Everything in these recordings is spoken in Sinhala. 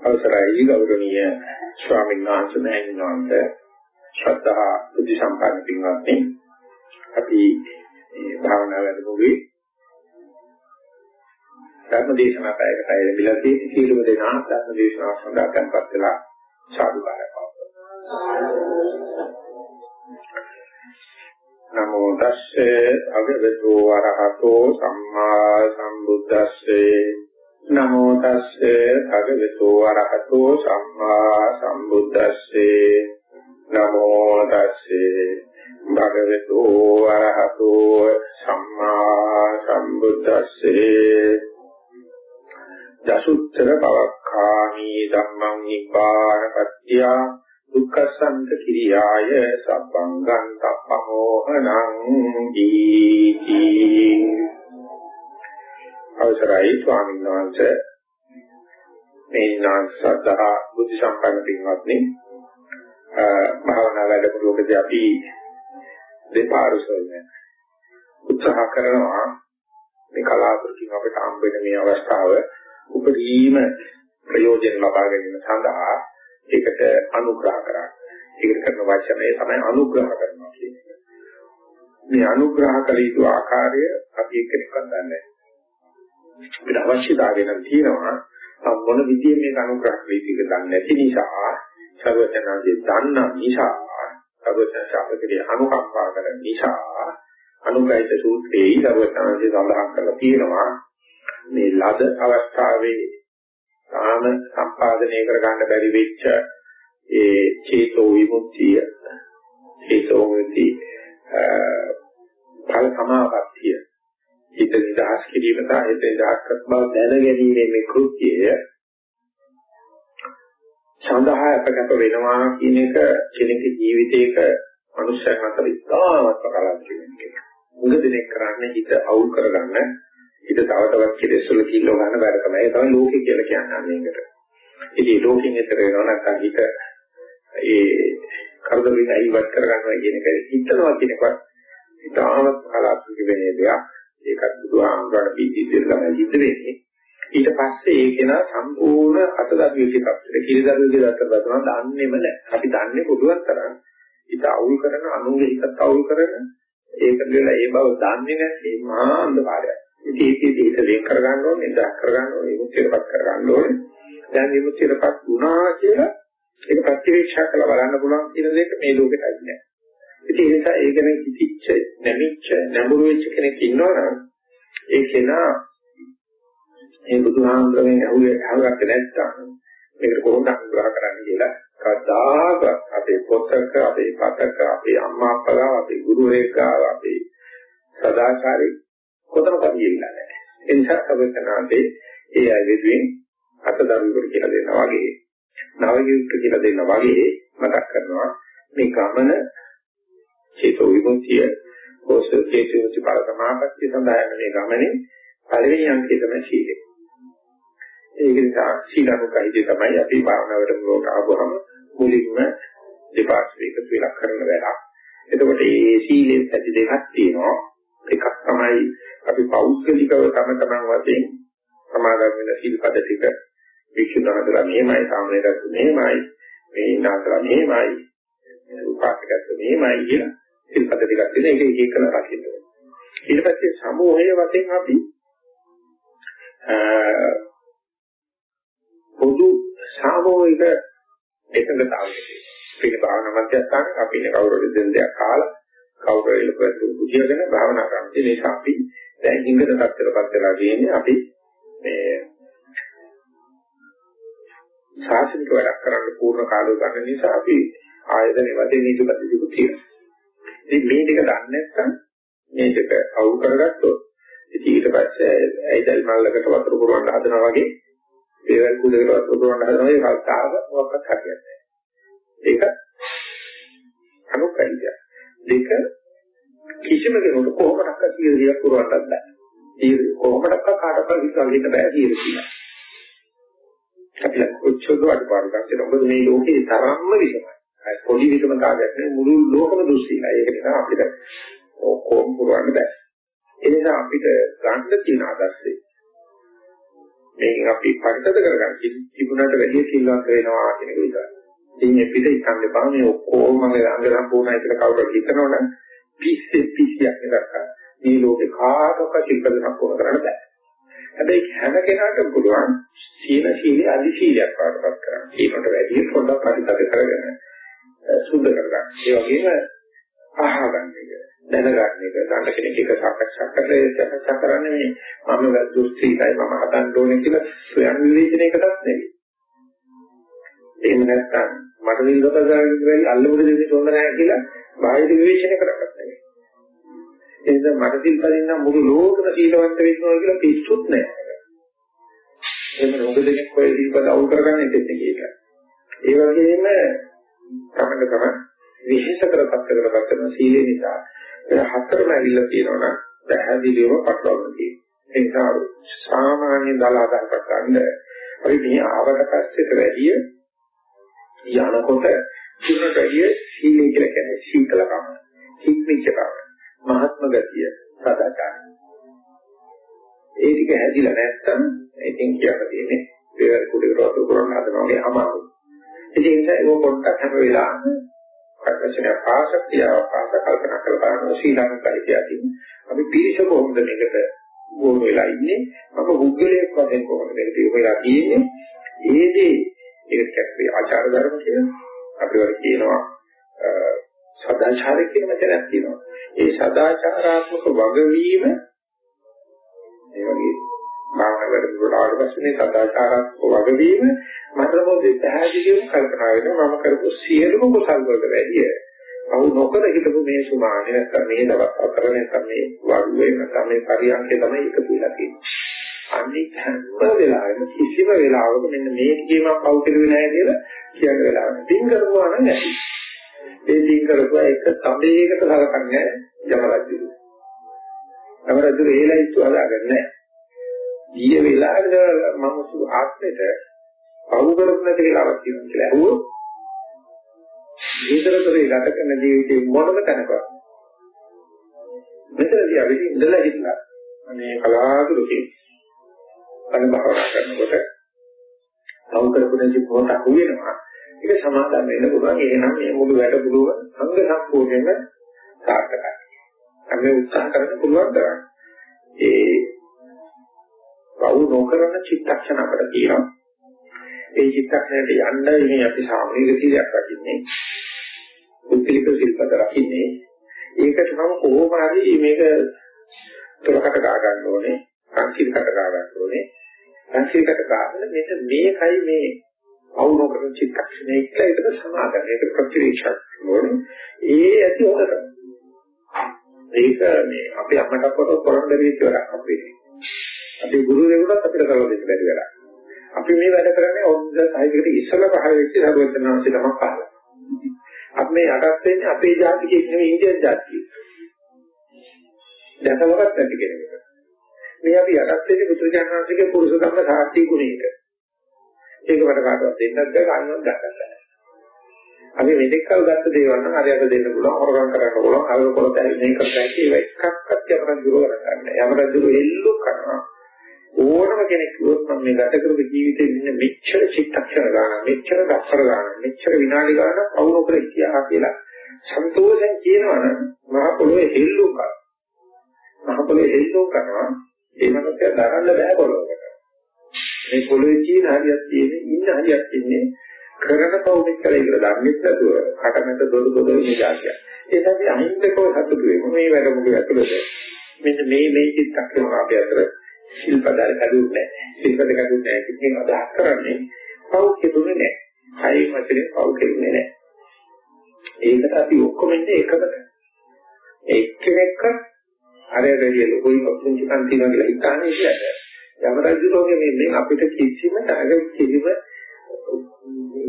අවසරයි. ගෞරවනීය ස්වාමීන් වහන්සේ මෑණියන්ට ශ්‍රද්ධා බුද්ධ සම්පන්න පින්වත්නි. අපි මේ භාවනා වැඩමුළුවේ ධර්ම දේශනා පැයකට ලැබිලා තියෙන සීලම දෙනා ධර්ම දේශනාව සඳහා tempත් වෙලා සාදුකාරය නමෝ තස්සේ භගවතු වරහතෝ සම්මා සම්බුද්දස්සේ. නමෝ තස්සේ භගවතු වරහතෝ සම්මා සම්බුද්දස්සේ. නමෝ තස්සේ භගවතු වරහතෝ සම්මා සම්බුද්දස්සේ. දසුත්තර පවක්ඛාමි ධම්මං නිපාන පත්‍ය දුක්ඛසන්ත කිරියාය සබ්බංගං තප්පමෝහනං දීති. අවසරයි ස්වාමීන් වහන්සේ මේ නාසතහ බුද්ධ සම්පන්න පින්වත්නි භාවනා වැඩමුළුවකදී අපි දෙපාරසෝම උත්සාහ කරනවා මේ කලාතුරකින් අපිට හම්බ වෙන මේ අවස්ථාව උපරිම ප්‍රයෝජන ලබා ගැනීම සඳහා ඒකට අනුග්‍රහ කරා. ඒකට කරන වචනය තමයි අනුග්‍රහ කරනවා කියන්නේ. මේ අනුග්‍රහ කළ යුතු ආකාරය අපි එක්කෙනෙක්වත් දන්නේ නැහැ. අපිට අවශ්‍යතාවය නම් තියෙනවා මොන විදියෙ මේක අනුග්‍රහ වෙයිද දන්නේ නැති නිසා සර්වඥාන්සේ දන්න නිසා සර්වඥාන්සේ අනුකම්පා කරන නිසා අනුග්‍රහිත සූත්‍රයේ සර්වඥාන්සේ සඳහන් කරලා තියෙනවා. මේ ලද අවස්ථාවේ සාම සම්පාදනය කරගන්න බැරි වෙච්ච ඒ චේතෝ විමුක්තිය චේතෝ විමුක්ති ඵල සමාපත්තිය හිත නිදහස් කිරීම සහ හිත නිදහස් කර බව දැන ගැනීමේ මේ කෘත්‍යය සඳහා අපකප වෙනවා කියන එක කෙනෙකුගේ ජීවිතයක මනුෂ්‍යයන් අතර ඉතාමත් බලවත් කෙනෙක්. මුල දිනේ කරන්නේ හිත අවුල් කරගන්න හිත තව තවත් කෙලෙස් වල කිල්ල ගන්න බැර තමයි. ඒ තමයි ලෝකේ කියලා කියන්නේ මේකට. ඉතින් ලෝකෙන් එතර වෙනවා නැත්නම් හිත ඒ කරදරින් අයිවත් කරගන්නවා කියන එක හිතනවා කියන එක ඉතාමත් කලාත්මක වෙන දෙයක්. ඒකත් බුදුහාමුදුරට පිළිදෙල තමයි සිද්ධ වෙන්නේ. ඊට පස්සේ ඒක නා සම්පූර්ණ අතදැවිච්ච පැත්තට කිරිදරුවේ දැක්කම දන්නේම නැහැ. අපි දන්නේ පොදුවක් තරම්. ඊට අවුල් කරන අනුගේ හිතත් අවුල් කරන ඒක දෙලා ඒ බව දන්නේ නැති මහා අන්ධකාරයක්. ඉතින් ඒකේ හිත දෙක කරගන්න ඕනේ, ඉඳක් කරගන්න ඕනේ, විමුක්තියටපත් කරගන්න ඕනේ. දැන් විමුක්තියටපත් වුණා කියලා ඒක ප්‍රතිවීක්ෂා කරලා බලන්න පුළුවන් කියන දෙක මේ ලෝකෙට ඇති නැහැ. ඉතින් ඒ නිසා ඒ ගැන කිසිච්ච නැමිච්ච නැඹුරු වෙච්ච කෙනෙක් ඉන්නවනම් ඒ කෙනා මේ බුදුහාමුදුරනේ ඇහුවේ අහගත්තේ නැත්නම් මේකට කොහොමද අනුග්‍රහ කරන්න කියලා කවදාක අපේ පොතක අපේ පතක අපේ අම්මා අප්පලා අපේ ගුරුවරයෙක් ගාව අපේ සදාචාරී කොතනකද ඉන්නේ නැහැ. ඒ නිසා අවසනාවේ ඒ අය වෙනුවෙන් අතදරුවකට කියලා දෙනවා වගේ නවයුක්ත කියලා දෙනවා වගේ මතක් කරනවා මේ ගමන චේතෝ විමුක්තිය කොස චේතෝ විමුක්ති බල සමාපත්තිය සඳහා යන මේ ගමනේ පළවෙනි අංකය තමයි සීලය. ඒක නිසා සීලනුකයිදී තමයි අපි භාවනාවට මොකට ආවම මුලින්ම දෙපාර්ශ්වයක වෙලා කරන වැඩක්. එතකොට මේ සීලෙත් ඇති දෙකක් තියෙනවා. එකක් තමයි අපි පෞද්ගලිකව තම තමන් වශයෙන් සමාදන් වෙන සීල්පද ටික වික්ෂුණාදලා මෙහෙමයි සාමනීරත් මෙහෙමයි මේ ඉන්නාදලා මෙහෙමයි උපාසකත් මෙහෙමයි කියලා සිල්පද ටිකක් තියෙන එක එක එක කරලා රකින්න ඕනේ. ඊට පස්සේ සමූහයේ වශයෙන් අපි පොදු සාමූහික එකඟතාවයක පිළ භාවනා මධ්‍යස්ථාන අපි ඉන්න කවුරුද දෙන දෙයක් කාලා කවුරු එලපතු බුදියාගෙන භාවනා කරන්නේ. ඒ නිසා අපි දැන් හිඟන තත්ත්වයකටපත් වෙලා තියෙන්නේ අපි මේ ශාසනික වැඩක් කරන්න පූර්ණ කාලය ගන්න නිසා අපි ආයතනෙ වශයෙන් නිදුපදිකු තියෙනවා. ඉතින් මේ ටික දන්නේ නැත්නම් මේ ටික අවුල් කරගත්තොත් ඉතින් ඊට පස්සේ ඇයිදල් මල්ලකට වතුර පුරවන්න හදනවා වගේ ඒවල් කුඩේකට වතුර පුරවන්න හදනවා වගේ කල්තාව මොකක්වත් හරියන්නේ නැහැ. ඒක අනුකම්පිය. දෙක කිසිම කෙනෙකුට කොහොමදක් කියලා පුරවන්නත් බෑ. ඒ කොහොමදක් කාටවත් විශ්වාසෙන්න බෑ කියලා. අපිට කොච්චර අඩපාඩු ගන්න මොකද මේ ලෝකේ තරම්ම විසමයි. පොඩි විසමතාවයක් නෙවෙයි මුළු ලෝකම දුස්සීලයි. ඒක නිසා අපිට ඔක්කොම පුරවන්න බෑ. ඒ නිසා අපිට ගන්න තියෙන ආදර්ශය මේකෙන් අපි පරිතද කරගන්න තිබුණාට වැඩි සිල්වත් වෙනවා කියන එක විතරයි. ඉන්නේ පිට ඉස්සන් දෙපා මේ ඔක්කොම මගේ අංග සම්පූර්ණයි කියලා කවුරුත් හිතනවනම් පිස්සෙ පිස්සියක් නෙවෙයි. මේ ලෝකේ කාටවත් ශිල්පද සම්පූර්ණ කරන්න බෑ. හැබැයි හැම කෙනාටම පුළුවන් සීල සීල අදි සීලයක් වඩපත් කරන්න. ඒකට වැඩි පොඩ්ඩක් පරිතද කරගෙන සුද්ධ කරගන්න. ඒ වගේම අහගන්න එක. දැනගන්න එක ගන්න කෙනෙක් එක සාකච්ඡා කරලා සාකච්ඡා කරන්නේ මේ මම දුස්ත්‍රිකයි මම හදන්න ඕනේ කියලා ස්වයං විවේචනයකටත් නෙවෙයි. එහෙම නැත්නම් මට නිල්ගත ගන්න අල්ලමුද දෙන්නේ හොඳ නැහැ කියලා බාහිර විවේචනය කරගන්න නෙවෙයි. ඒ නිසා මට සිල්පදින්න මුළු ලෝකෙම සීලවන්ත වෙන්න ඕන කියලා පිස්සුත් නැහැ. එහෙම නොග දෙනෙක් ඔය සිල්පද අවුල් කරගන්න ඉතින් ඒක. ඒ වගේම තමයි තමයි විශේෂ කරපත් කරපත් කරන සීලේ නිසා ඒ හතරම ඇවිල්ලා තියෙනවා නම් පැහැදිලිවම පටලවන්න තියෙනවා. ඒ නිසා සාමාන්‍ය දලාදන් ගන්න අපි මේ ආවට පස්සේට වැඩිය යනකොට කිනට වැඩිය සීලය කියලා කියන්නේ සීතලකම, හික්මිච්චකම, මහත්ම ගතිය, සදාචාරය. ඒ ටික හැදිලා නැත්තම් ඉතින් කියන්න තියෙන්නේ ඒ කුඩේ රොතු කරන හදනවා වගේ අමාරුයි. ඉතින් ඒක පොඩ්ඩක් හැම වෙලාවෙම වචනය පාසක්තිය පාස කල්පනා කරලා බලන ශ්‍රීලංකාවේ කියතින් අපි පිරිස කොහොමද මේකට ගොනු වෙලා ඉන්නේ? අප බුද්ධලයක් වශයෙන් කොහොමද මේක වෙලා තියෙන්නේ? ඒදී ඒකට අපි ආචාර ධර්ම කියන අපි වල කියනවා සදාචාරය කියන වචනයක් තියෙනවා. ඒ සදාචාරාත්මක වගවීම ඒ වගේ භාවනා වැඩමුළුවට ආවට පස්සේ මේ සදාචාරාත්මක වගවීම මට මොකද පැහැදිලිවම කල්පනා වෙනවා මම කරපු සියලුම කුසල් වලට වැඩිය අවු නොකර හිටපු මේ සුමානේ නැත්නම් මේ දවස් අතර නැත්නම් මේ වඩුවේ නැත්නම් මේ පරියන්කේ තමයි එකතු වෙලා තියෙන්නේ. අනිත් හැම වෙලාවෙම කිසිම වෙලාවක මෙන්න මේ කීමක් පව් කෙරුවේ නැහැ කියලා කියන වෙලාවක්. තින් කරපුවා නම් නැති. ඒ තින් කරපුවා එක තඹයකට සලකන්නේ යම රජු. යම රජු ඒලයි සුවදාගන්නේ නැහැ. ඊයේ වෙලාවක මම සු ආත්මෙට පව් කරපු නැති වෙලාවක් තියෙනවා කියලා ඇහුවොත් විතරතරේ ගත කරන ජීවිතේ මොනම තැනකවත් මෙතනදී අපි ඉඳලා හිටලා මේ කලාතුරකින් අන භාවනා කරනකොට පව් කරපු නැති පොත අහුවෙනවා ඒක සමාදම් වෙන්න පුළුවන්. එහෙනම් මේ මුළු වැඩ පුළුව අංග සම්පූර්ණයෙන්ම සාර්ථකයි. අපි උත්සාහ කරන්න පුළුවන් තරම්. ඒ පව් නොකරන චිත්තක්ෂණ අපිට තියෙනවා. ඒ චිත්තක්ෂණයට යන්න මේ අපි සාමූහික සීලයක් රකින්නේ උත්තිලික සිල්පද රකින්නේ. ඒකට නම් කොහොම හරි මේක තොරකට ගා ගන්න ඕනේ සංකීර්ණකට ගා ගන්න ඕනේ. සංකීර්ණකට ගන්න මෙන්න මේකයි මේ අවුන කරන චිත්තක්ෂණය කියලා ඒකට සමාදන් ඒකට ප්‍රතිවීක්ෂා ඕනේ ඒ ඇති හොදට ඒක මේ අපේ අම්මට අපට කරන්න බැරි කියලා අපේ අපේ ගුරු දෙවියන්ට අපිට කරලා දෙන්න බැරි වෙලා අපි මේ වැඩ කරන්නේ ඔන්න සාහිත්‍යයට ඉස්සල පහළ වෙච්ච සරුවචනාංශය තමයි පහළ. අපි මේ යටත් වෙන්නේ අපේ ජාතිකයෙක් නෙවෙයි ඉන්දියන් ජාතිකයෙක්. දැකලවත් නැති කෙනෙක්. මේ අපි යටත් වෙන්නේ පුත්‍රජානනාංශිකේ පුරුෂ ධර්ම සාර්ථී ගුණයක. ඒක මට කාටවත් දෙන්නත් බෑ කාණිවත් ගන්නත් බෑ. අපි මෙතෙක් කල් ගත්ත දේවල් නම් හරියට දෙන්න පුළුවන් හොරගම් කරන්න පුළුවන් අර කොළ දැල් මේක කරලා ඒක එකක්වත් යමරන් දුර කරගන්න. යමරන් දුර එල්ලු කරනවා. ඕනම කෙනෙක් කිව්වොත් මම මේ ගත කරපු ජීවිතේ ඉන්න මෙච්චර චිත්තක්ෂණ ගන්න මෙච්චර දක්ෂර ගන්න මෙච්චර විනාඩි ගන්න කවුරු කර ඉතිහා කියලා සන්තෝෂෙන් කියනවනම් මහ පොළොවේ හෙල්ලුම් කරනවා. මහ පොළොවේ හෙල්ලුම් කරනවා. ඒ මනසට දරන්න බෑ පොළොවකට. මේ පොළොවේ තියෙන හරියක් තියෙන්නේ ඉන්න හරියක් ඉන්නේ කරන කවුරුත් කියලා කියලා දන්නේ නැතුව කටමැද දොඩ දොඩ ඉන්න જાතිය ඒ තමයි අහිංසකව සතුටු වෙමු. මේ වැඩ මුල ඇතුළත මෙන්න මේ මේ චිත්තක්ෂණ අපේ අතර ශිල්පදාර කඩුන්නේ ශිල්පද කඩුන්නේ නැහැ කියන අදහස් කරන්නේ පව් කෙරුනේ නැහැ. හයි වචනේ පව් කෙරුනේ නැහැ. ඒකට අපි ඔක්කොම ඉන්නේ එකකට. එක්කෙනෙක්ක අරේදරිය ලොකුයි පුංචි කන් තියනවා කියලා හිතන්නේ ඉතින්. යමරජුගේ මේ මේ අපිට කිසිම තරග කිසිම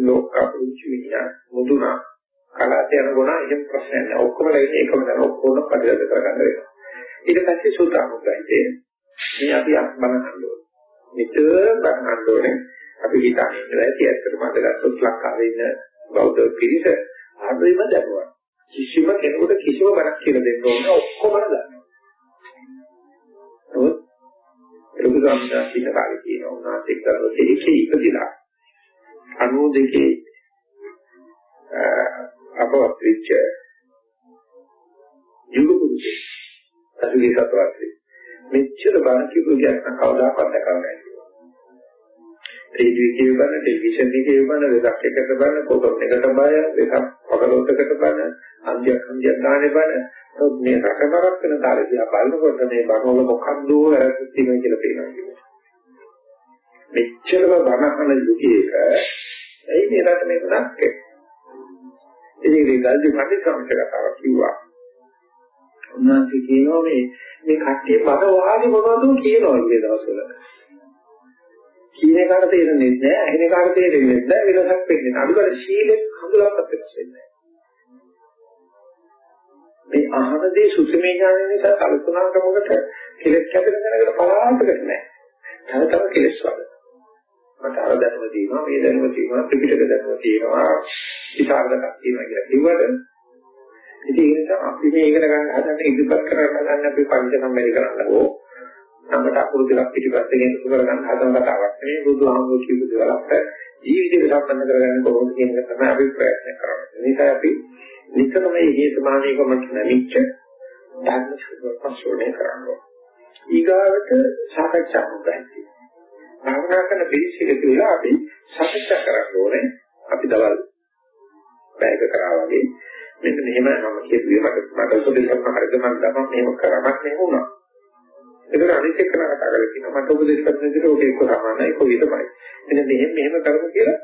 ලෝක පුංචි විඥාන මුදුනා කලාට යන ගුණ එහෙම ප්‍රශ්නයක් නෑ. ඔක්කොම ලැබෙන්නේ එකම දන ඔක්කොම පරිදි කරගන්න වෙනවා. ඊට පස්සේ සූත්‍රානුග්‍රහිතේ මේ අපි බණහන්න ඕනේ. නිතර බණහන්න ඕනේ. අපි හිතන්නේ ඉඳලා ඇති ඇත්තටම අද ගත්තොත් ලංකාවේ ඉන්න බෞද්ධ පිරිස ආදෙම දැනුවා. කිසිම කෙනෙකුට කිසිම බණක් කියලා දෙන්න ඕනේ ඔක්කොම දන්නවා. ලොකු සම්මාන ඉන්න කාලේ කියනවා උනාසෙක් දවසේ එකේ ඉපදිලා 92 අපවත් වෙච්ච යුගපුරුෂය අසුලි සත්වාසී මෙච්චර බණ කිව්ව ගැන කවදාකවත් දැකලා නැහැ. රේඩියෝ එකේ බලන ටෙලිවිෂන් එකේ බලන වෙනක් එකට බලන පොතක් එකට බය වෙනක් පොතකට බලන අන්තියක් අන්තියක් ගානේ බලන. මේ රටවරක් වෙන තරදියා බලනකොට මේ බණවල මොකක්ද වැරද්දක් තියෙනවා කියලා පේනවා මෙච්චරම බණහන යුගයක ඇයි මේ රට මේ නැක්කේ ඉතින් ඒ ගල්දි මන්නේ සමහර කිව්වා. උන්වහන්සේ කියනවා මේ මේ කට්ටිය පද වාගේ මොනවද කියනවා මේ දවස්වල කියන එකට තේරෙන්නේ නැහැ, ඇහෙන එකට තේරෙන්නේ නැහැ, වෙනසක් වෙන්නේ නැහැ. අදුකර ශීලෙ හඳුනාගන්නත් වෙනස් වෙන්නේ මේ අහනදී සුසමේ ඥාන නිසා කල්පනාකමකට කෙලෙස් කැපෙන දැනකට පලාතකට නැහැ. තව තව කෙලෙස් වල. මට අර දැනුම තියෙනවා, මේ දැනුම තියෙනවා, ත්‍රිපිටක දැනුම තියෙනවා, විචාරණයක් තියෙනවා කියලා කිව්වට ඉතින් ඒ නිසා අපි මේ ඉගෙන ගන්න හදන ඉදිරිපත් කරන්න ගන්න අපි පංච සම්මේලී කරන්නකෝ නමට අකුරු දෙකක් පිටිපස්සේ ගෙන සුකර ගන්න හදන කතාවක් නෙවෙයි බුදුහාමුදුරු කියපු දේවල්ට ජීවිතේ සම්බන්ධ කරගන්න කොහොමද කියන එක තමයි අපි ප්‍රයත්න කරන්නේ. ඒ නිසා අපි නිතරම මේ හේතුමානීකමට නැමිච්ච ධර්ම සුවපස්සෝනේ කරනවා. ඊගාවට සාකච්ඡා කරගන්න. භාවනා කරන පිළිසික කියලා අපි සාකච්ඡා කරන්න ඕනේ. අපි දවල් පැයක කරා වගේ මෙන්න මෙහෙම මම කියුවේ මට මට උපදේශයක් හරිද මම දන්නවා මෙහෙම කරාමත් මෙහෙම වුණා. ඒකට අනිත් එක්ක කතා කරලා කියනවා මට උපදේශ කරන විදිහට ඔක එක්ක සමානයි කො විතරයි. එන්න මෙහෙම මෙහෙම කරමු කියලා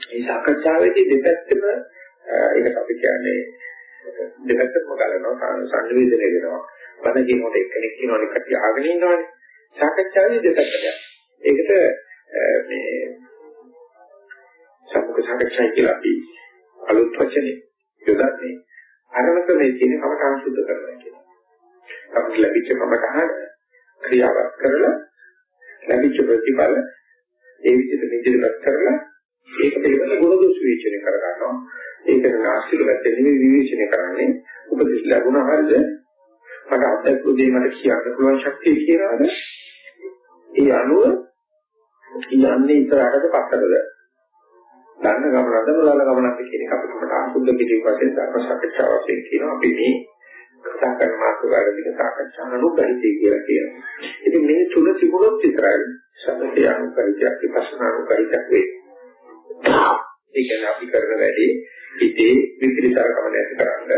මේ සාකච්ඡාවේදී දෙපැත්තම ඒකට අපි කියන්නේ දෙපැත්තම ගලනවා සංවේදනය වෙනවා. බණ කියනකොට එක්කෙනෙක් කියනවා අනිත් කටිය අහගෙන ඉන්නවානේ. සාකච්ඡාවේ දෙපැත්තට. ඒකට මේ සම්මුඛ සාකච්ඡා කියලා අපි අලුත් වචනේ යොදන්නේ අරමක මේ කියන කමඨාන් සුද්ධ කරනවා කියන. අපිට ලැබිච්ච කමඨාන ක්‍රියාවක් කරලා ලැබිච්ච ප්‍රතිඵල ඒ විදිහට නිදිරපත් කරලා ඒක පිළිබඳ ගුණ දෝෂ විචනය කර ගන්නවා. ඒකට නාස්තික පැත්තේ නෙවෙයි විවේචනය කරන්නේ. උපදෙස් ලැබුණා හරිද? මට අත්දැකපු දේ මට කියන්න පුළුවන් ශක්තිය කියනවාද? ඒ අනුව යන්නේ ඉස්සරහට පස්සටද? ගන්න ගමනද මොළල ගමනද කියන එක අපිට අසුද්ධ කිරීම වශයෙන් ධර්ම සාකච්ඡාව වශයෙන් කියනවා. අපි මේ කතා කරන මාතෘකාවලික සාකච්ඡා අනුගහිතය කියලා කියනවා. ඉතින් මේ තුන තිබුණොත් විතරයි සමථය අනුගහිතයක් විපස්සනා අනුගහිතයක් වෙන්නේ. ඒ කියන්නේ අපි කරන වැඩේ හිතේ විපරිතරකම නැති කරන්න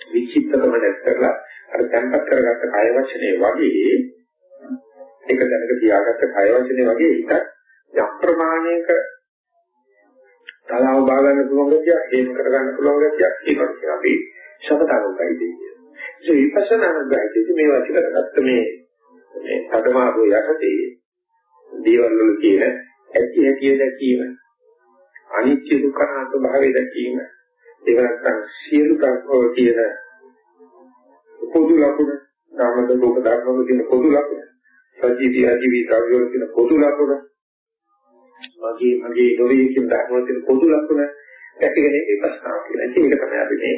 විචිත්තකම නැති කරලා අර තැම්පත් කරගත්ත කය වචනේ වගේ ඒක දැනක තියාගත්ත කය වචනේ වගේ හිත යම් ප්‍රමාණයක තලාව බා ගන්න පුළුවන් ගතිය, හේම කර ගන්න පුළුවන් ගතියක් තියෙනවා අපි සමතාවකයි දෙන්නේ. ඒ විපස්සනානුගායකදී මේ වචන කරගත්ත මේ මේ අදමාරු යටතේ දේවල් වල කියන ඇති ඇති දැකීම අනිත්‍ය දුක්ඛ අනාත්ම භාවය දැකීම ඒක නැත්නම් සියලු කර්මවල තියෙන පොදු ලක්ෂණ නාමද ලෝක ධර්මවල තියෙන පොදු ලක්ෂණ සජීවී අජීවී ද්‍රව්‍යවල තියෙන පොදු ලක්ෂණ මගේ මගේ නොවේ කියන ධර්මවල තියෙන පොදු ලක්ෂණ ඇතිගෙන විපස්සනා කියන එක තමයි අපි මේ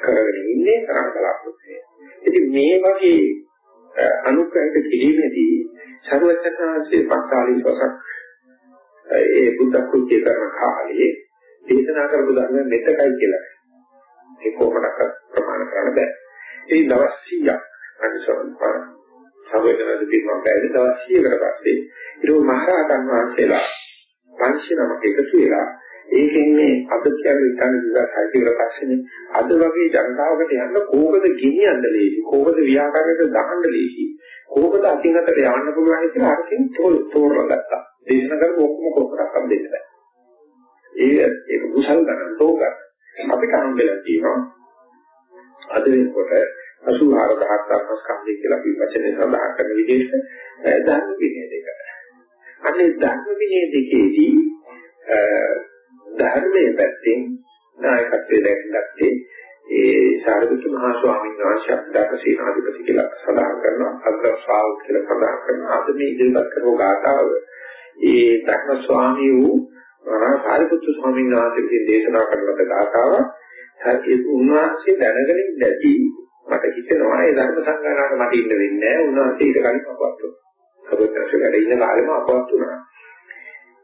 කරගෙන ඉන්නේ කරන්න බලාපොරොත්තු වෙන්නේ. ඉතින් මේ වගේ අනුග්‍රහිත කිරීමේදී සර්වචනාංශයේ 45 වසක් ඒ බුද්ධ කෘත්‍ය කරන කාලේ දේශනා කරපු ධර්ම මෙතකයි කියලා. ඒ කොහොමද ප්‍රමාණ කරන්න බෑ. ඒ දවස් 100ක් අනිසෝන් පාර සර්වචනාංශ පිටම බැරි දවස් 100කට පස්සේ ඊට මහරහතන් වහන්සේලා පංච නමක එකතු වෙලා ඒකෙන් මේ අද කියන්නේ ඉතින් විවාහ හයිතිවල පස්සේනේ. අද වගේ ජනතාවකට යන්න කොහොමද ගෙනියන්න ලේසි? කොහොමද ව්‍යාපාරයට දාන්න ලේසි? කොහොමද අතින් අතට යන්න පුළුවන් කියලා අරකින් තෝරලා ගත්තා. දේශන කරපු ඔක්කොම කොහොමදක්වත් දෙන්න බෑ. ඒ ඒක කුසල් ගන්න තෝග අපිට හම්බෙලා තියෙනවා අද වෙනකොට 84000 ධර්මස්කන්ධය කියලා අපි වචනේ සඳහන් කරන විදිහට ධර්ම විනය දෙක. අනේ ධර්ම විනය දෙකේදී ධර්මයේ පැත්තෙන් නායකත්වයේ දැක්ගත්තේ ඒ සාරිපුත්‍ර මහා ස්වාමීන් වහන්සේ අපදාක සීනාධිපති කියලා සඳහන් කරනවා අග්‍රස්වාව කියලා සඳහන් කරනවා අද මේ ඉදිරිපත් කරපු ගාථාව ඒ ධර්ම ස්වාමී වූ මහා සාරිපුත්‍ර ස්වාමීන් වහන්සේ විසින් දේශනා කරන ලද ගාථාව ඒ උන්වහන්සේ දැනගෙන නැති මට හිතෙනවා ඒ ධර්ම සංගායනාවට මට ඉන්න වෙන්නේ නැහැ. උන්වහන්සේ ඊට කලින් අපවත් වුණා. සබත්‍රශ වැඩ ඉන්න කාලෙම අපවත් වුණා.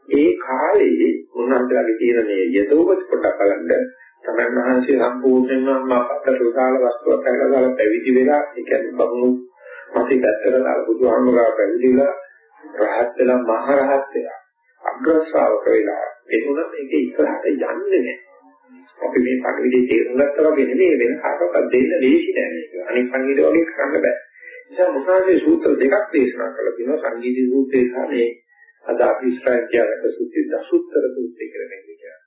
ඒ කාලේ උන්වහන්සේලාගේ තියෙන මේ යදෝපත් කොට බලන්න තමයි මහන්සිය සම්පූර්ණයෙන්ම අපතට උදාල වස්තුවක් කියලා දාලා පැවිදි වෙලා ඒ කියන්නේ බමුණු මාසි පැත්තට දාලා බුදුහාමුදුරුවෝ පැවිදිලා රහත් වෙලා මහ රහත් වෙලා අග්‍ර ශ්‍රාවක වෙලා එතුණ මේක ඉස්සරහට යන්නේ නැහැ. අපි මේ පණිවිඩය තේරුම් ගත්තා වගේ නෙමෙයි වෙන කාටවත් දෙන්න ලේසි නෑ මේක. අනිත් පණිවිඩ වගේ කරන්න බෑ. නිසා මුසාවේ සූත්‍ර දෙකක් දේශනා කළා තියෙනවා සංගීති සූත්‍රය සහ මේ අද අපි ඉස්සරහ කියවන සූත්‍රය දසුත්තර සූත්‍රය කියලා මේක කියනවා.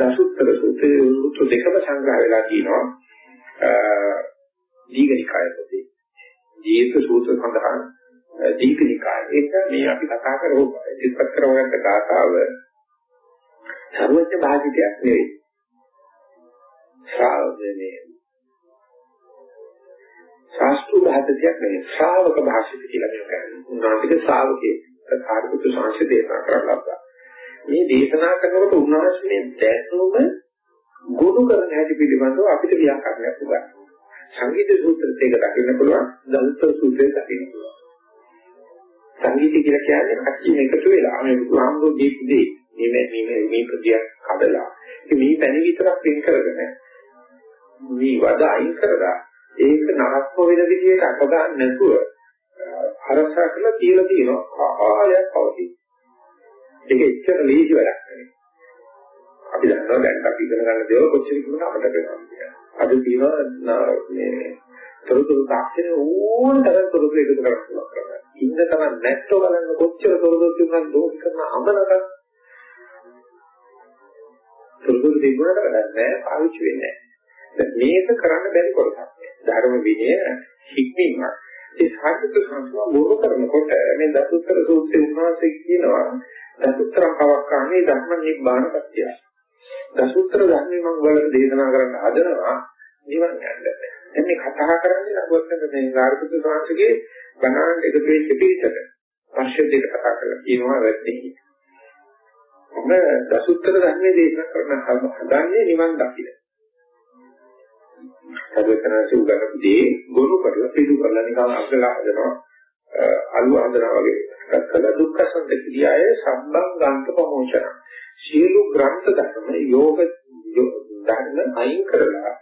දසුත්තර සූත්‍රයේ සූත්‍ර දෙකම සංග්‍රහ වෙලා තියෙනවා. දීඝනිකාය පොතේ. දීර්ඝ සූත්‍ර සඳහන් දීඝනිකාය. ඒක මේ අපි කතා කරමු. ඉස්පත් කරවගත්ත කාතාව සර්වඥ භාෂිතයක් නෙවෙයි. ශ්‍රාවකනේ ශාස්ත්‍රීය භාෂිතයක් නෙවෙයි. ශ්‍රාවක භාෂිත කියලා මේක කියන්නේ. උන්වහන්සේගේ ශ්‍රාවකේ කාර්යකුත් සංශය දේශනා කරලා මේ දේශනා කරනකොට උන්වහන්සේ දැනුම ගුරු කරන හැටි පිළිබඳව අපිට ව්‍යාකරණයක් උගන්වනවා. සංගීත සූත්‍රයත් ඒක දකින්න පුළුවන්, දල්තර සූත්‍රයත් දකින්න පුළුවන්. සංගීතය කියලා කියන්නේ කච්චි එකතු වෙලා මේ බුදුහාමුදුරුවෝ දීපු දේ මේ මේ මේ ප්‍රතියක් කඩලා මේ පැණි විතරක් වෙන් කරගෙන මේ වද අයින් කරලා ඒක නරස්ව වෙන විදිහට අත ගන්න නැතුව අරසා කරලා කියලා තියෙනවා කාලයක් පවතී. ඒක එච්චර ලීසි වැඩක් නෙවෙයි. අපි දන්නවා දැන් අපි ඉගෙන ගන්න දේවල් කොච්චර කිව්වද අපිට වෙනවා කියලා. අද තියෙනවා මේ තොරතුරු තාක්ෂණය ඕන තරම් තොරතුරු එකතු කරන්න පුළුවන්. ඉන්න තරම් නැට්ටෝ බලන්න කොච්චර තොරතුරු තිබුණාද දෝෂ කරන අමනක තොරතුරු තිබුණාට වැඩක් නැහැ පාවිච්චි වෙන්නේ නැහැ. මේක කරන්න බැරි කොටසක්. ධර්ම විනය හික්මීම. ඒ සාහිත්‍ය සංස්කෘතිය බොරු කරනකොට මේ දසුත්තර සූත්‍රයේ උන්වහන්සේ කියනවා දසුත්තරම් පවක්කාමේ ධර්ම නිබ්බාන පත්‍ය. දසුත්තර ධර්මයේ මම වලට දේශනා කරන්න හදනවා නිවන් යන්න. දැන් මේ කතා කරන්නේ ලකුවත්තක මේ ගාර්ධික සංස්කෘතියේ බණාන් එකතු වෙච්ච පිළිසක. පස්සේ දෙක කතා කරලා කියනවා වැද්දේ. ඔබ දසුත්තර ධර්මයේ දේශනා කරන හදන්නේ නිවන් දකින්න. සර්වකනාසි උගන්වපුදී ගොනු කරලා පිටු කරලා නිකන් අගලා හදනවා අලු හදනවා වගේ. කත්තල දුක්ඛ සම්පතියය සම්බංගාන්ත ප්‍රමෝචන. සියලු ග්‍රන්ථ ධර්ම යෝග ධර්ම අයින් කරලා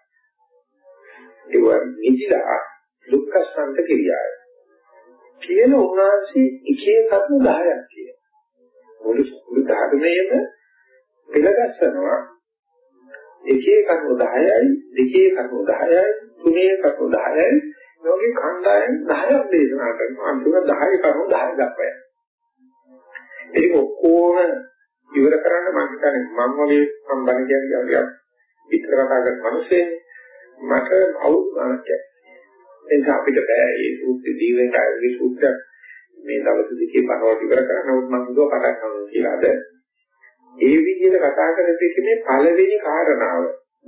ඒවා නිදිලා දුක්ඛ සම්පත කිරියාය. කියන උන්වහන්සේ එක එකක් 10ක් කියන. මුළු මුළු ධර්මයේම පෙළගස්සනවා එකේ කරුණු 10යි දෙකේ කරුණු 10යි තුනේ කරුණු 10යි යෝගී ඛණ්ඩායම් 10ක් දේශනා කරනවා. අන්තිම 10 කරුණු 10 දක්වයි. ඒක ඔක්කොම ඉවර කරන්න මම හිතන්නේ මම වගේ මම බණ කියන්නේ වගේ විතර කතා කරන මිනිස්සෙන්නේ මට අවුල් ගන්නක් එනිසා අපිට බෑ. මේ සූත්‍ර දීවෙන් කායගේ සූත්‍ර මේ දවස් දෙකේ බණවට ඉවර කරන්න උත් මම හිතුවා පටන් ගන්නවා කියලා. අද ඒ විදිහට කතා කරද්දී කියන්නේ පළවෙනි කාරණාව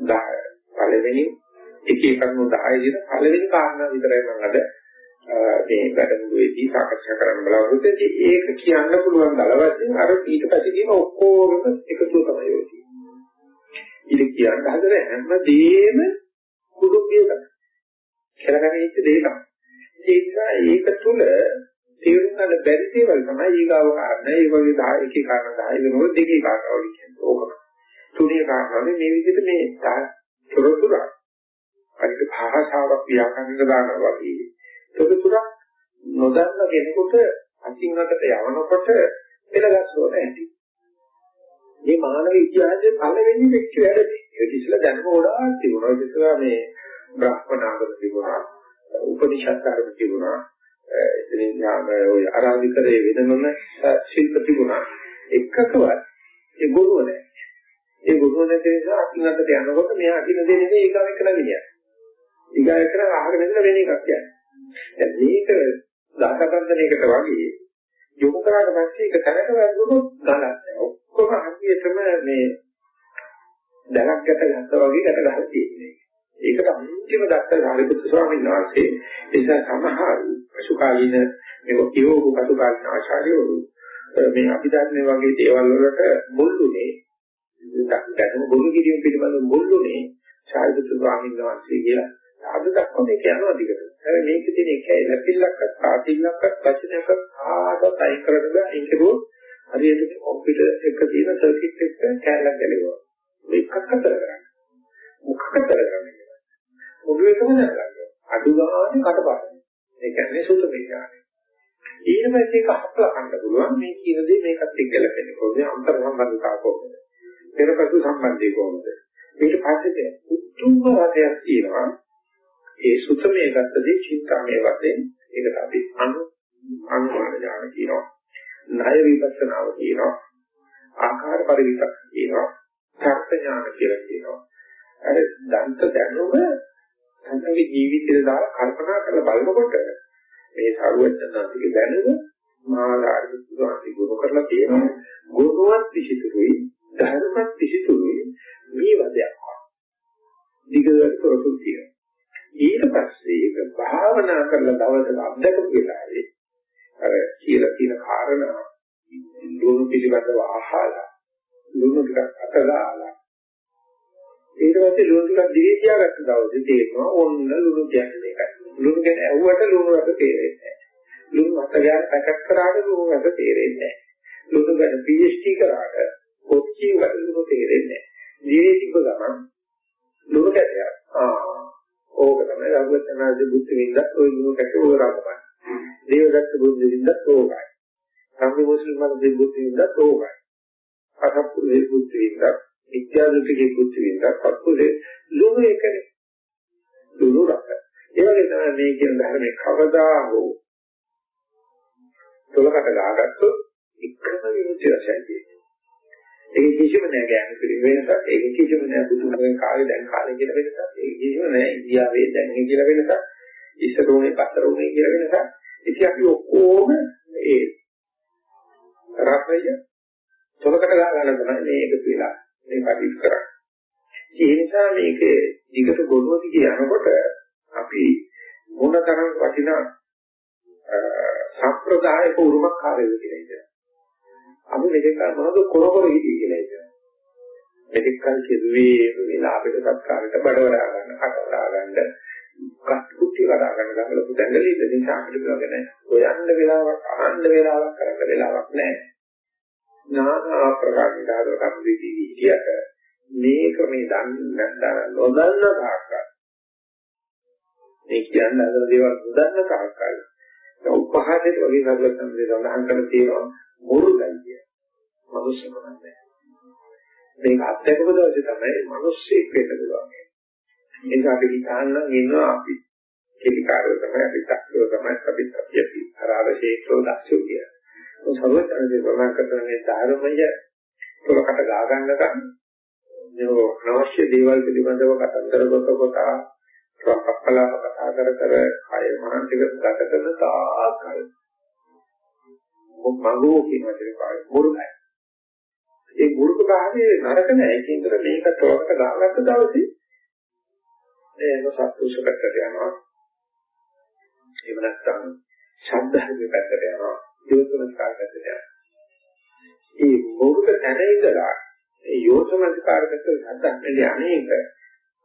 10 පළවෙනි එකේ කරුණු 10 දින පළවෙනි කාරණා විතරයි මම අද මේ වැඩමුළුවේදී සාකච්ඡා කරන්න බලාපොරොත්තු වෙන්නේ ඒක කියන්න පුළුවන් දල වශයෙන් අර ඊට පස්සේ කියන ඔක්කොම එකතු තමයි ඔය තියෙන්නේ. ඉතින් කියන්න හදන හැමදේම කුඩුම්බිය තමයි. කරගෙන ඉච්ච දේ තමයි. ඒක ඒක තුල තේරුම් ගන්න බැරි දේවල් තමයි ඊගාව කාරණා. ඒ වගේ 10 එකේ කාරණා 10 වෙනකොට දෙකේ කාරණා වලින් කියන්නේ. ඕක. තුනේ කාරණානේ මේ විදිහට මේ තොරතුර අනිත් භාෂාවක් ව්‍යාකරණ දානවා වගේ. තොරතුර නොදන්න කෙනෙකුට අකින් අතට යවනකොට පෙළගස්සෝ නැති. මේ මානව ඉතිහාසයේ පළවෙනි වෙච්ච වැඩේ. ඒක ඉස්සලා දැනම ගොඩාක් තිබුණා. ඒක මේ බ්‍රහ්මනාගම තිබුණා. උපනිෂද් ධර්ම තිබුණා. එතනින් යාම ඔය ආරාධිකරේ වෙනමම ශිල්ප තිබුණා. එකකවත් ඒ ගුරුව නැහැ ඒ ගුරුව නැති නිසා අකින් අතට යනකොට මෙයා අකින් දෙන්නේ ඒකම එක නගිනිය ඊගා එක අහගෙන ඉඳලා වෙන එකක් කියන්නේ. දැන් මේක දාසකන්දනයකට වගේ යොමු කරාට පස්සේ ඒක තැනක වැදුනොත් ගණන් ඔක්කොම හරියටම මේ දැනක් ගැට ගත්තා වගේ ගැට ගහලා තියෙන්නේ. ඒකට අන්තිම දක්ෂ සාරිපුත්‍ර ස්වාමීන් වහන්සේ නිසා සමහර පසුකාලීන මේක කියවපු පසුකාලීන ආචාර්යවරු මේ අභිධර්මයේ වගේ දේවල් වලට මුල්ුනේ දැනුම බොරු කිරීම පිළිබඳව මුල්ුනේ සාරිපුත්‍ර ස්වාමීන් වහන්සේ කියලා අද දක්වා මේක යනවා දිගට. හැබැයි මේක තියෙන එකයි ලැපිල්ලක්වත් පාටිල්ලක්වත් වචනයක්වත් ආදත් අයින් කරන්න බෑ. ඒක රෝ හරියට කම්පියුටර් එක තියෙන සර්කිට් එක කැලක් ගැලෙනවා. මේක අතර කරන්නේ. මොකක්ද කරන්නේ? මුළුවේකම නෑ. අඩු ගානේ කටපාඩම්. ඒ කියන්නේ සුත විඥානය. ඊට පස්සේ ඒක හපලා ගන්න පුළුවන් මේ කියන දේ මේකත් එක්ක ගැලපෙන්නේ කොහොමද? අන්තර් සම්බන්ධතාව කොහොමද? පෙරපසු සම්බන්ධය කොහොමද? ඊට පස්සේ උතුම්ම රටයක් තියෙනවා. ඒ සුතමේ ගත්ත දේ චින්තාමේ වශයෙන් ඒකට අපි අනු අනුමාන ඥාන කියනවා. ණය විපස්සනාව කියනවා. ආකාර පරිවිතක් කියනවා. චර්ත ඥාන කියලා කියනවා. අර දන්ත දැනුම තමගේ ජීවිතේ දාලා කල්පනා කරලා බලනකොට මේ සරුවචනාතික දැනුම මාලාරි බුදුහාමි ගුණ කරලා තියෙනවා. ගුණවත් විසිතුරුයි ධර්මවත් විසිතුරුයි මේ වදයක් දිගට තොරතුරු තියෙනවා. ඊට පස්සේ ඒක භාවනා කරලා දවසක අත්දකපු වෙලාවේ අර කියලා තියෙන කාරණා ලුණු පිළිබඳව අහලා ලුණු ටිකක් අතගාලා ඊට පස්සේ ලුණු ටිකක් දිවේ තියාගත්ත දවසේ තේරෙනවා ඔන්න ලුණු කියන්නේ ඒකයි ලුණු ගැන ඇහුවට ලුණු රස තේරෙන්නේ නැහැ. ලුණු රස ගැන පැකට් කරාට ලුණු රස තේරෙන්නේ නැහැ. ලුණු ගැන PhD කරාට කොච්චි වට ලුණු තේරෙන්නේ නැහැ. ජීවිතික ගමන් ලුණු කැටයක්. ආ ඕක තමයි රඝුවචනාදී බුද්ධ වින්දත් ඔය ලුණු කැට ඕක රකපන්. දේවදත්ත බුද්ධ වින්දත් ඕකයි. සම්මි මුස්ලිම් මත බුද්ධ වින්දත් ඕකයි. අසප්පුරේ බුද්ධ වින්දත් විද්‍යාලුකේ බුද්ධ වින්දත් පත්පුරේ ලුණු එකනේ. ලුණු රස ඒ වගේ තමයි මේ කියන ධර්මයේ කවදා හෝ තොලකට ගහගත්තොත් එකම විමුක්ති රසයයි තියෙන්නේ. ඒක කිසිම නෑ ගෑනු පිළිම වෙනසක්. ඒක කිසිම නෑ බුදුමගේ කාලේ දැන් කාලේ කියලා වෙනසක්. ඒක කිසිම නෑ ඉන්දියාවේ දැන් මේ කියලා වෙනසක්. ඉස්සර උනේ පතර උනේ කියලා වෙනසක්. ඉතින් අපි ඔක්කොම ඒ රසය තොලකට ගහගන්න තමයි මේ එකතු වෙලා මේ කටයුතු කරන්නේ. ඒ නිසා මේක දිගට ගොනුව දිගේ යනකොට අපි මොනතරම් වටිනා සම්ප්‍රදායක උරුමකාරයෝ කියලා ඉතින්. අපි මෙතෙක් මොනවද කොරකොර හිටියේ කියලා ඉතින්. මෙතෙක් කල් කෙරුවේ වෙලාවට සත්කාරයට බඩවඩා ගන්න, කටවඩා ගන්න, කටුටි වඩා ගන්න ගමල පුදංගලි ඉන්න නිසා අපිට බලගෙන හොයන්න වෙලාවක්, අහන්න වෙලාවක් කරන්න වෙලාවක් නැහැ. නානා ආකාර විදාදවල අපි හිටියට මේක මේ දන්න නොදන්න තාක්කල් මේ කියන්න හදන දේවල් නොදන්න තාක්කල් උපහාසයට වගේ කරලා තමයි සඳහන් කරලා තියෙනවා මුරුගයි කිය. මනුස්සකම නැහැ. මේක අත්දැකපු දවසේ තමයි මිනිස්සෙක් වෙන්න පුළුවන්. ඒක අපි හිතන්න ඉන්නවා අපි කෙලිකාරව තමයි අපි දක්ෂව තමයි අපි අපි අරාරශේෂෝ දක්ෂෝ කිය. ඒ සර්වඥයන්ගේ ප්‍රමාණ කරන මේ ධර්මය පොරකට ගා ගන්නකම් මේ අවශ්‍ය දේවල් පිළිබඳව කතන්දර කොට කොට අපකලාව කතා කර කර කය මානසික ගත කරන තාකල් මගෝ කියන දේ පායි මුරුයි ඒ මුරුක භාවයේ නරක නැහැ ඒකෙන්තර මේක තොරකට දාගත්ත දවසේ එන සත්පුරුෂකට යනවා. එහෙම නැත්නම් ශබ්දහගේ පැත්තට යනවා. යෝසනස් කාර්යයට යනවා ඒ මුරුක තැන ඉඳලා ඒ යෝසනස් කාර්යයට හදන්න අනේක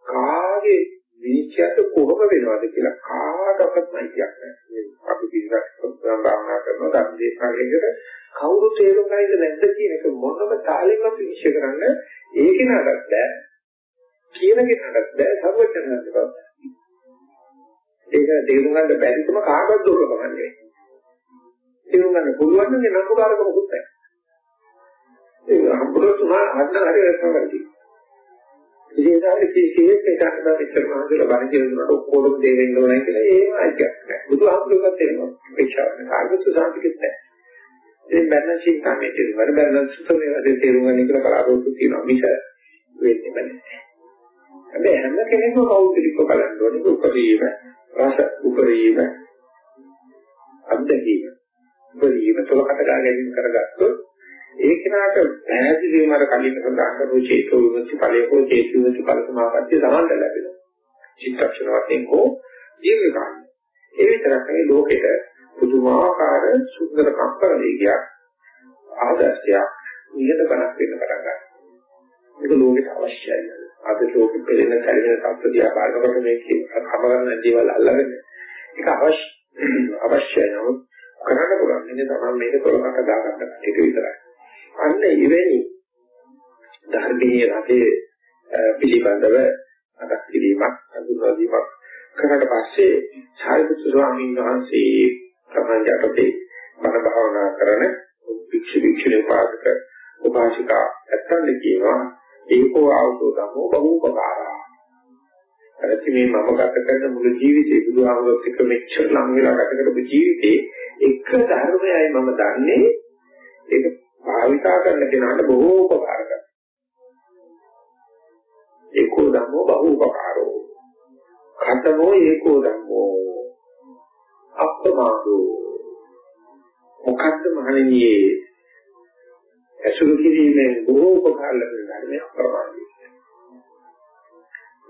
කාගේ විනිශ්චයට කොහොම වෙනවද කියලා කාටවත් මායියක් නැහැ. අපි පිළිගත් භාවනා කරනවා ධර්ම දේශනාවකට කවුරු තේරුම් ගන්නද නැද්ද කියන එක මොනම තාලෙන්වත් විනිශ්චය කරන්න ඒක නඩත් බෑ. කියන කෙනාට බෑ සර්වඥාන්ට බෑ. ඒක තේරුම් ගන්න බැරිකම කාටවත් දුර්ලභම නෙවෙයි. තේරුම් ගන්න පුළුවන් නම් නම්බුකාරකම කුත් නැහැ. ඒ හම්බුනොත් උනා අන්න හරි රැස්ම කරගන්න. විශේෂයෙන්ම කිසියෙත් එකක් තමයි ඉස්සර මහන්සියලා බණ කියනකොට ඔක්කොම දේ වෙන්න ඕනයි කියලා ඒම අයිතියක් නැහැ. බුදුහාමුදුරුවෝත් එනවා. අපේක්ෂාවක් කාර්යසු සාන්තිකෙත් නැහැ. ඉතින් බැලන්ස් ෂීට් තමයි තියෙන්නේ. වල බැලන්ස් සුතමේ වැඩේ තේරුම් ගන්න කියලා බලාපොරොත්තු තියෙනවා. මිස වෙන්නේ නැහැ. හැබැයි හැම කෙනෙක්ම කෞතුලිකව බලන්න ඕනේ උපරිම රස උපරිම අත්දැකීම. උපරිම තොලකට ගා ගැනීම කරගත්තොත් ඒ කෙනාට පැහැදිලිවම අර කලින් සඳහන් කරපු චේතෝ විමුක්ති ඵලයේ හෝ චේතෝ විමුක්ති ඵල සමාපත්තිය සමන්ද ලැබෙනවා. චිත්තක්ෂණ වශයෙන් හෝ දීර්ඝකාලීන. ඒ විතරක් නෙවෙයි ලෝකෙට පුදුමාකාර සුන්දර කම්පන වේගයක් ආදර්ශයක් නිහත බණක් වෙන්න පටන් ගන්නවා. ඒක ලෝකෙට අවශ්‍යයි. අද ලෝකෙ පෙළෙන සැලෙන තත්ත්ව දිහා බලනකොට මේ කම ගන්න දේවල් අල්ලගෙන ඒක අවශ්‍ය අවශ්‍යයි නමුත් කරන්න පුළුවන් ඉන්නේ තමයි මේක තොරකට දාගන්න එක විතරයි. අන්න ඉවෙනි ධර්මීය රටේ පිළිබඳව අදක් කිරීමක් අඳුරදීමක් කරලා පස්සේ සාරිපුත්‍ර ස්වාමීන් වහන්සේ තමයි යටතේ මන භාවනා කරන භික්ෂු භික්ෂුණී පාදක උපාසිකා ඇත්තන්ද කියනවා ඒකෝ ආවතෝ ධම්මෝ බහූපකාරා. අරති මේ මම ගත කරන මුළු ජීවිතේ බුදුහාමුදුරුවෝ එක්ක මෙච්චර ලං වෙලා ගත කරපු ජීවිතේ එක ධර්මයයි මම දන්නේ ඒක භාවිතා කරන කෙනාට බොහෝ උපකාර කරනවා. ඒකෝ ධම්මෝ බහූපකාරෝ. කතමෝ ඒකෝ ධම්මෝ අප්‍රමාදෝ. මොකද්ද මහණෙනි ඇසුරු කිරීමෙන් බොහෝ උපකාර ලැබෙන ධර්මයක් අප්‍රමාදයි.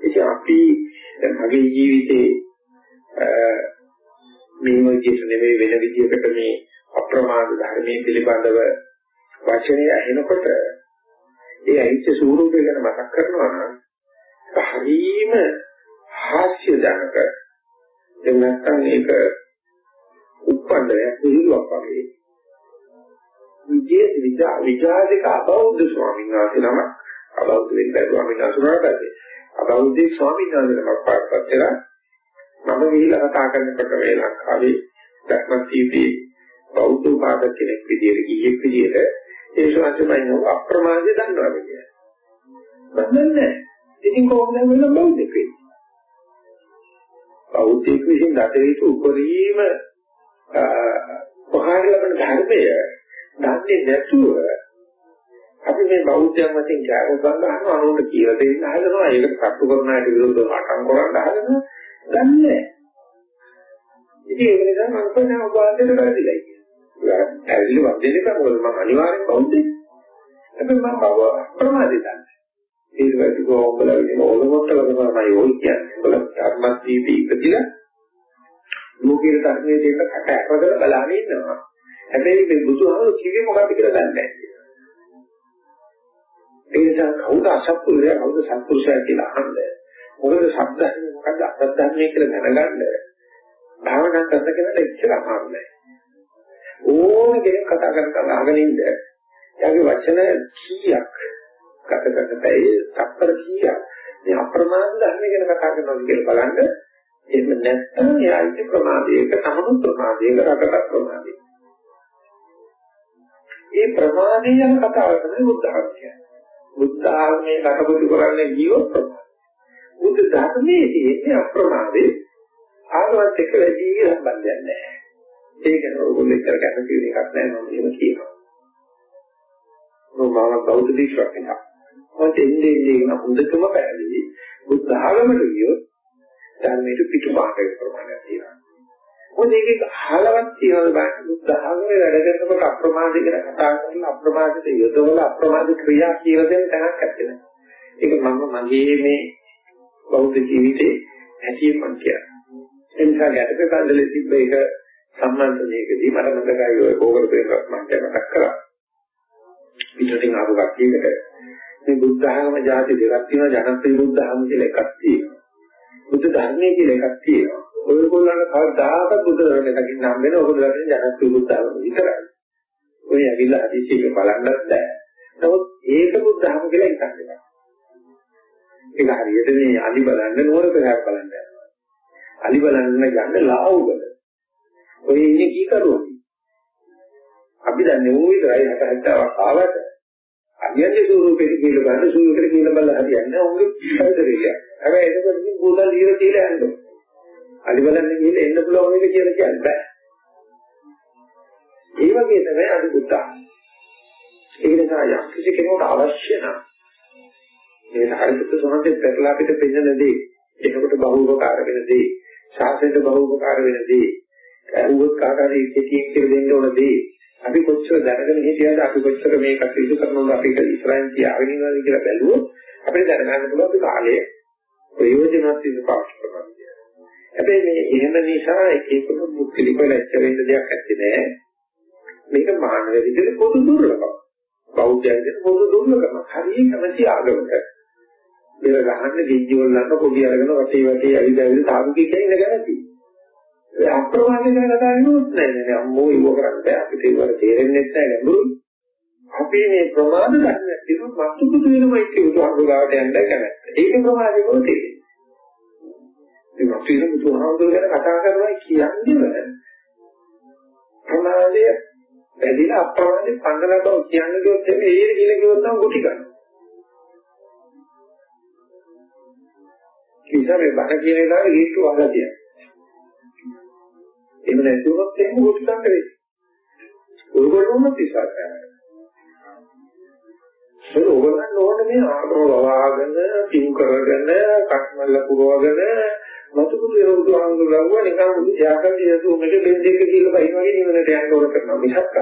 ඉතින් අපි මගේ ජීවිතේ මේ විදිහට නෙවෙයි වෙන විදිහකට මේ අප්‍රමාද ධර්මයේ පිළිබඳව වචනය ඇහෙනකොට ඒ ඇහිච්ච ස්වරූපය ගැන මතක් කරනවා නම් හරීම හාස්‍ය ජනක එහෙම නැත්නම් ඒක උප්පණ්ඩයක් විහිළුවක් වගේ. විජේ විජා විජාතික අබෞද්ධ ස්වාමීන් වහන්සේ නම අබෞද්ධ වෙන්න ස්වාමීන් වහන්සේ අබෞද්ධ ස්වාමීන් වහන්සේ නමක් පාටපත් වෙලා මම ගිහිලා කතා කරනකොට මේ ලංකාවේ ධර්මදීපේ බෞද්ධ පාදක කෙනෙක් විදියට ගියෙක් විදියට ඒ ශාස්ත්‍රමය අප්‍රමාදය දන්නවද කියලා. බඳන්නේ ඉතින් කොහොමද වෙන බෞද්ධෙක් වෙන්නේ? බෞද්ධෙක් විසින් දත යුතු උපරිම පහර ලබන ධර්මය දන්නේ නැතුව අපි මේ බෞද්ධයන් වශයෙන් ජාගෝ ගන්න අනුන්ට කියලා දෙන්න හදනවා ඒකට කටු කරන අයට විරුද්ධව අටන් කරන්න හදනවා දන්නේ ඉතින් ඒක නිසා මම කියන ඔබවන්දේට වැරදිලා කියනවා. ඇවිල්ලි වදින එක මොකද මම අනිවාර්යෙන් බෞද්ධෙක්. හැබැයි මම බව ප්‍රමාදේ දන්නේ. ඊට පස්සේ ගෝඹල විදින ඕනකොට තමයි ඔය කියන්නේ. ඔයගොල්ලෝ ධර්මදීපී ඉපදිලා ලෝකීය ධර්මයේ දෙක කට ඇපදලා බලන්නේ ඉන්නවා. හැබැයි මේ බුදුහාමුදුරු කිව්වේ මොකක්ද කියලා දන්නේ නැහැ. ඒ නිසා කවුද අසත්පුරුෂයා කවුද සත්පුරුෂයා කියලා අහන්නේ. මොකද සත්‍යන්නේ මොකද්ද අසත්‍යන්නේ කියලා දැනගන්න භාවනා කරන කෙනාට ඉච්චර අමාරු නෑ. ඕන කෙනෙක් කතා කරන අහගෙන ඉන්න එයාගේ වචන කීයක් ගත කරතයි තප්පර කීයක් මේ අප්‍රමාද ධර්ම ගැන කතා කරනවා කියලා බලන්න එහෙම නැත්නම් එයා ඉති ප්‍රමාදයක තමනු ප්‍රමාදයක රටක ප්‍රමාදයක. මේ ප්‍රමාදය යන කතාව තමයි බුද්ධ ධර්මය කියන්නේ. බුද්ධ ආගමේ කටපොතු කරන්නේ ජීවත් ප්‍රමාද. බුද්ධ ධර්මයේ තියෙන අප්‍රමාදේ ආගමත් එක්ක වැඩි සම්බන්ධයක් නැහැ. ඒක නෝගොල්ලෝ එක්ක කැමති වෙන එකක් නෑ මම එහෙම කියනවා. මොනවාම බෞද්ධ දීක්ෂක් නෙවෙයි. මොකද එන්නේ ඉන්නේ හොඳටම පැහැදිලි. බුද්ධ ආගමට ගියොත් ධර්මයට පිටුපාඩක ප්‍රමාණයක් තියෙනවා. මොකද ඒකේ අහලවත් තියෙනවා බලන්න බුද්ධ ආගමේ වැඩ කරනකොට අප්‍රමාද ගැන කතා කරන අප්‍රමාදිත යොදවල අප්‍රමාද ක්‍රියා කියලා දෙන්න තැනක් නැත්තේ. ඒක මම මගේ මේ බෞද්ධ ජීවිතේ ඇති මං කියන්නේ. ඒ නිසා ගැටපේ කන්දලේ තිබ්බ එක සම්බන්ධයකදී මට මතකයි ඔය කෝවල පෙරක් මම මතක් කරා. පිටරටින් ආපු කට්ටියකට මේ බුද්ධ ධර්ම જાති දෙකක් තියෙනවා ජනප්‍රිය බුද්ධ ධර්ම කියලා එකක් තියෙනවා. බුද්ධ ධර්මයේ කියලා එකක් තියෙනවා. ඔයගොල්ලන්ට කවදාකවත් බුද්ධ ධර්මය දකින්න හම්බ වෙන ඔයගොල්ලෝ දකින්න ජනප්‍රිය බුද්ධ ධර්ම විතරයි. ඔය ඇවිල්ලා හදිසියෙක බලන්නත් බෑ. නමුත් ඒක බුද්ධ ධර්ම කියලා එකක් නෙවෙයි. ඒක හරියට මේ අලි බලන්න නුවර පෙරක් බලන්න යනවා. අලි බලන්න යන්න ලාවුවල. ඔය ඉන්නේ කී කරුවෝ. අපි දන්නේ ඌ විතරයි 60ක් ආවට අනියන්ගේ ස්වරූපෙට කියලා ගන්න ස්වරූපෙට කියලා බලලා හරියන්නේ උන්ගේ පරිසරය. හැබැයි එතකොට ඉතින් බුදල් දීලා තියලා යන්න. අලි බලන්න ගිහලා එන්න පුළුවන් මේක කියලා කියන්න බෑ. ඒ වගේ තමයි අද බුද්ධ. ඒ නිසා යම් කිසි කෙනෙකුට අවශ්‍ය නම් මේ සාරිපුත්‍ර සෝහන්සේ පෙරලා අපිට පෙන්වන දේ එතකොට බහුවකාර වෙන දේ ශාසනයට බහුවකාර වෙන දේ අරුවත් කාටරි කෙටියෙන් කියලා දෙන්න ඕන දේ අපි කොච්චර දැනගෙන හිටියද අපි කොච්චර මේක කටයුතු කරනවද අපි ඒක ඉස්සරහින් තියාගෙන ඉන්නවද කියලා බැලුවොත් අපිට දැනගන්න පුළුවන් අපි කාලය ප්‍රයෝජනවත් විදිහට පාවිච්චි කරනවා කියන්නේ. හැබැයි මේ එහෙම නිසා ඒකම මුක්තිලිපල ඇච්ච වෙන්න දෙයක් නැත්තේ නෑ. මේක මානව විදිහට පොදු දුර්ලභම. බෞද්ධයන්ගේ පොදු දුර්ලභම. හරිය කැමැති ආගමකට බෙර ගහන්න ගිජ්ජි වල ළඟ පොඩි අරගෙන වටේ වටේ ඇවිද ඇවිද තාපු කිච්චෙන් ඉඳ ගැනති. ඒ අප්‍රමාදී ගැන කතා කරනොත් නෑ නෑ අම්මෝ ඉව කරන්න බෑ අපිට ඒවල තේරෙන්නේ නැහැ ගැඹුරුයි. අපි මේ ප්‍රමාද ධර්මයක් තියෙනවා මතු පුදු වෙනමයි කියන උදාහරණයක් යන්න කැමැත්ත. ඒක ප්‍රමාදේ කොහොමද තියෙන්නේ? ඒ මතු වෙන බුදුහාමුදුර ගැන කතා කරනවා කියන්නේ ප්‍රමාදය වැඩිලා අප්‍රමාදේ පංගල බව කියන්නේ කිව්වොත් එමේ ඒ කියන කිව්වොත් නම් ගුටි ගන්නවා. නිසා මේ බණ කියන එකට හේතු වහලා තියෙනවා. එහෙම නැතුවොත් එහෙම ගුටි ගන්න වෙයි. ඔයගොල්ලෝම තිසා කරනවා. ඒක ඕගොල්ලන් ඕනේ මේ ආගම වවාගෙන, පින් කරගෙන, කක්මල්ල පුරවගෙන මතු කුඩු යොදු අංගලව නිකන් යාකල් යතු මේක බෙන්දෙක කියලා බයින් වගේ නිවනට යන්න ඕන කරනවා මිසක්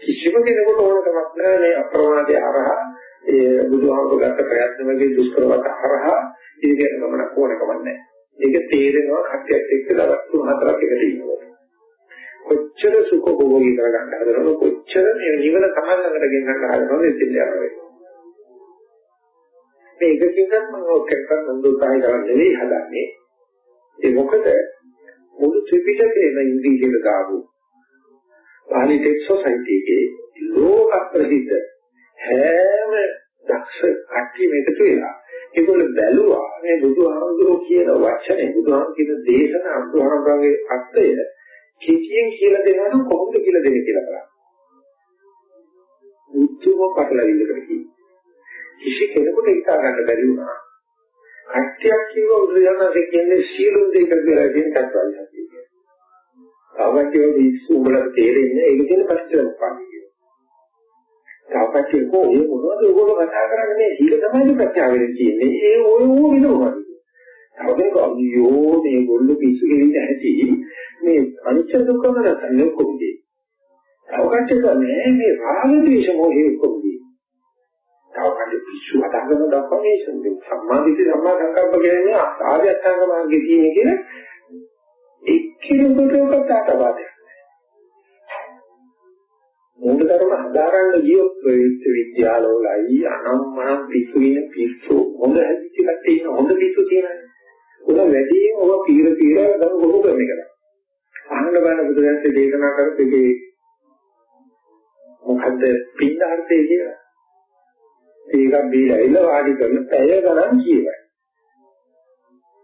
කිසිම කෙනෙකුට ඕන කමක් නැහැ මේ අප්‍රමාදය හරහා ඒ බුදුහාමුදුරු ගත්ත ප්‍රයත්න වගේ දුෂ්කරවට හරහා ඉගෙන ගමනක් ඕන කමක් නැහැ. ඒක තේරෙනවා කට්ටියක් එක්ක දවස් තුන හතරක් එකට ඉන්නවා. කොච්චර සුඛ භෝගී කරගන්න හදනවද කොච්චර මේ ජීවන සමානකට ගෙන්නන්න හදනවද ඉතින් යනවා. මේ එකකින්වත් මම ඔක්කෙන්ට සම්දුසායි කරන්නේ නෙවෙයි හදන්නේ. ඒ මොකද මුළු ත්‍රිපිටකයේම ඉංග්‍රීසියට දාපු පාලි ටෙක්ස් සොසයිටි එකේ ලෝක ප්‍රසිද්ධ හැම දක්ෂ කට්ටියම එකතු වෙලා ඒගොල්ලෝ බැලුවා මේ බුදුහාමුදුරුවෝ කියන වචනේ බුදුහාමුදුරුවෝ කියන දේශන බුදුහාමුදුරුවෝගේ අර්ථය කිසියෙන් කියලා දෙනවා නම් කොහොමද කියලා දෙන්නේ කියලා බලන්න. උතුම පටලවිල්ලකට කියන්නේ. කිසි කෙනෙකුට හිතා ගන්න බැරි වුණා. කට්ටියක් කිව්ව බුදුරජාණන්සේ කියන්නේ සීලුන් දෙක කියලා කියන කතාවක් කියන්නේ. අවශ්‍ය විශ්ු උඹලට තේරෙන්නේ ඒක කියන පස්සේ තාපච්චේ කෝ ඒ මොනවද ඔයගොල්ලෝ කතා කරන්නේ මේ සීල තමයි ප්‍රත්‍යාවෙන් කියන්නේ ඒ ඔය ඕ විනෝඩ. තවදක අයියෝ මේ ගොල්ලෝ පිස්සු ගෙවින්න ඇති මේ අනිච්ච දුක්ඛ නැත්නම් කොහොමද? තවකච්චේ තමයි මේ රාග දේශ මොහේ කොහොමද? තවකච්චේ පිස්සු හදාගෙන දක්වන්නේ සම්මාදිට සම්මා සංකල්ප කියන්නේ ආර්ය අෂ්ටාංග මාර්ගයේ තියෙන කියන එක්කිනෙකුට කතාවද මූල ධර්ම හදාරන්න ගියොත් විශ්වවිද්‍යාලවලයි අනම්මනම් පිස්සු ඉන්න පිස්සු හොඳ හැදිච්ච කට්ටිය ඉන්න හොඳ පිස්සු තියෙනවා. උන වැඩියෙන් ඔව පීර පීර ගම ගොනු කරන එක. අහන්න බෑන බුදුරජාණන් දේශනා කරපු එකේ මොකද්ද පින්නාර්ථය කියලා. ඒක බීලා ඉල වාඩි කරන පැය ගණන් කියවයි.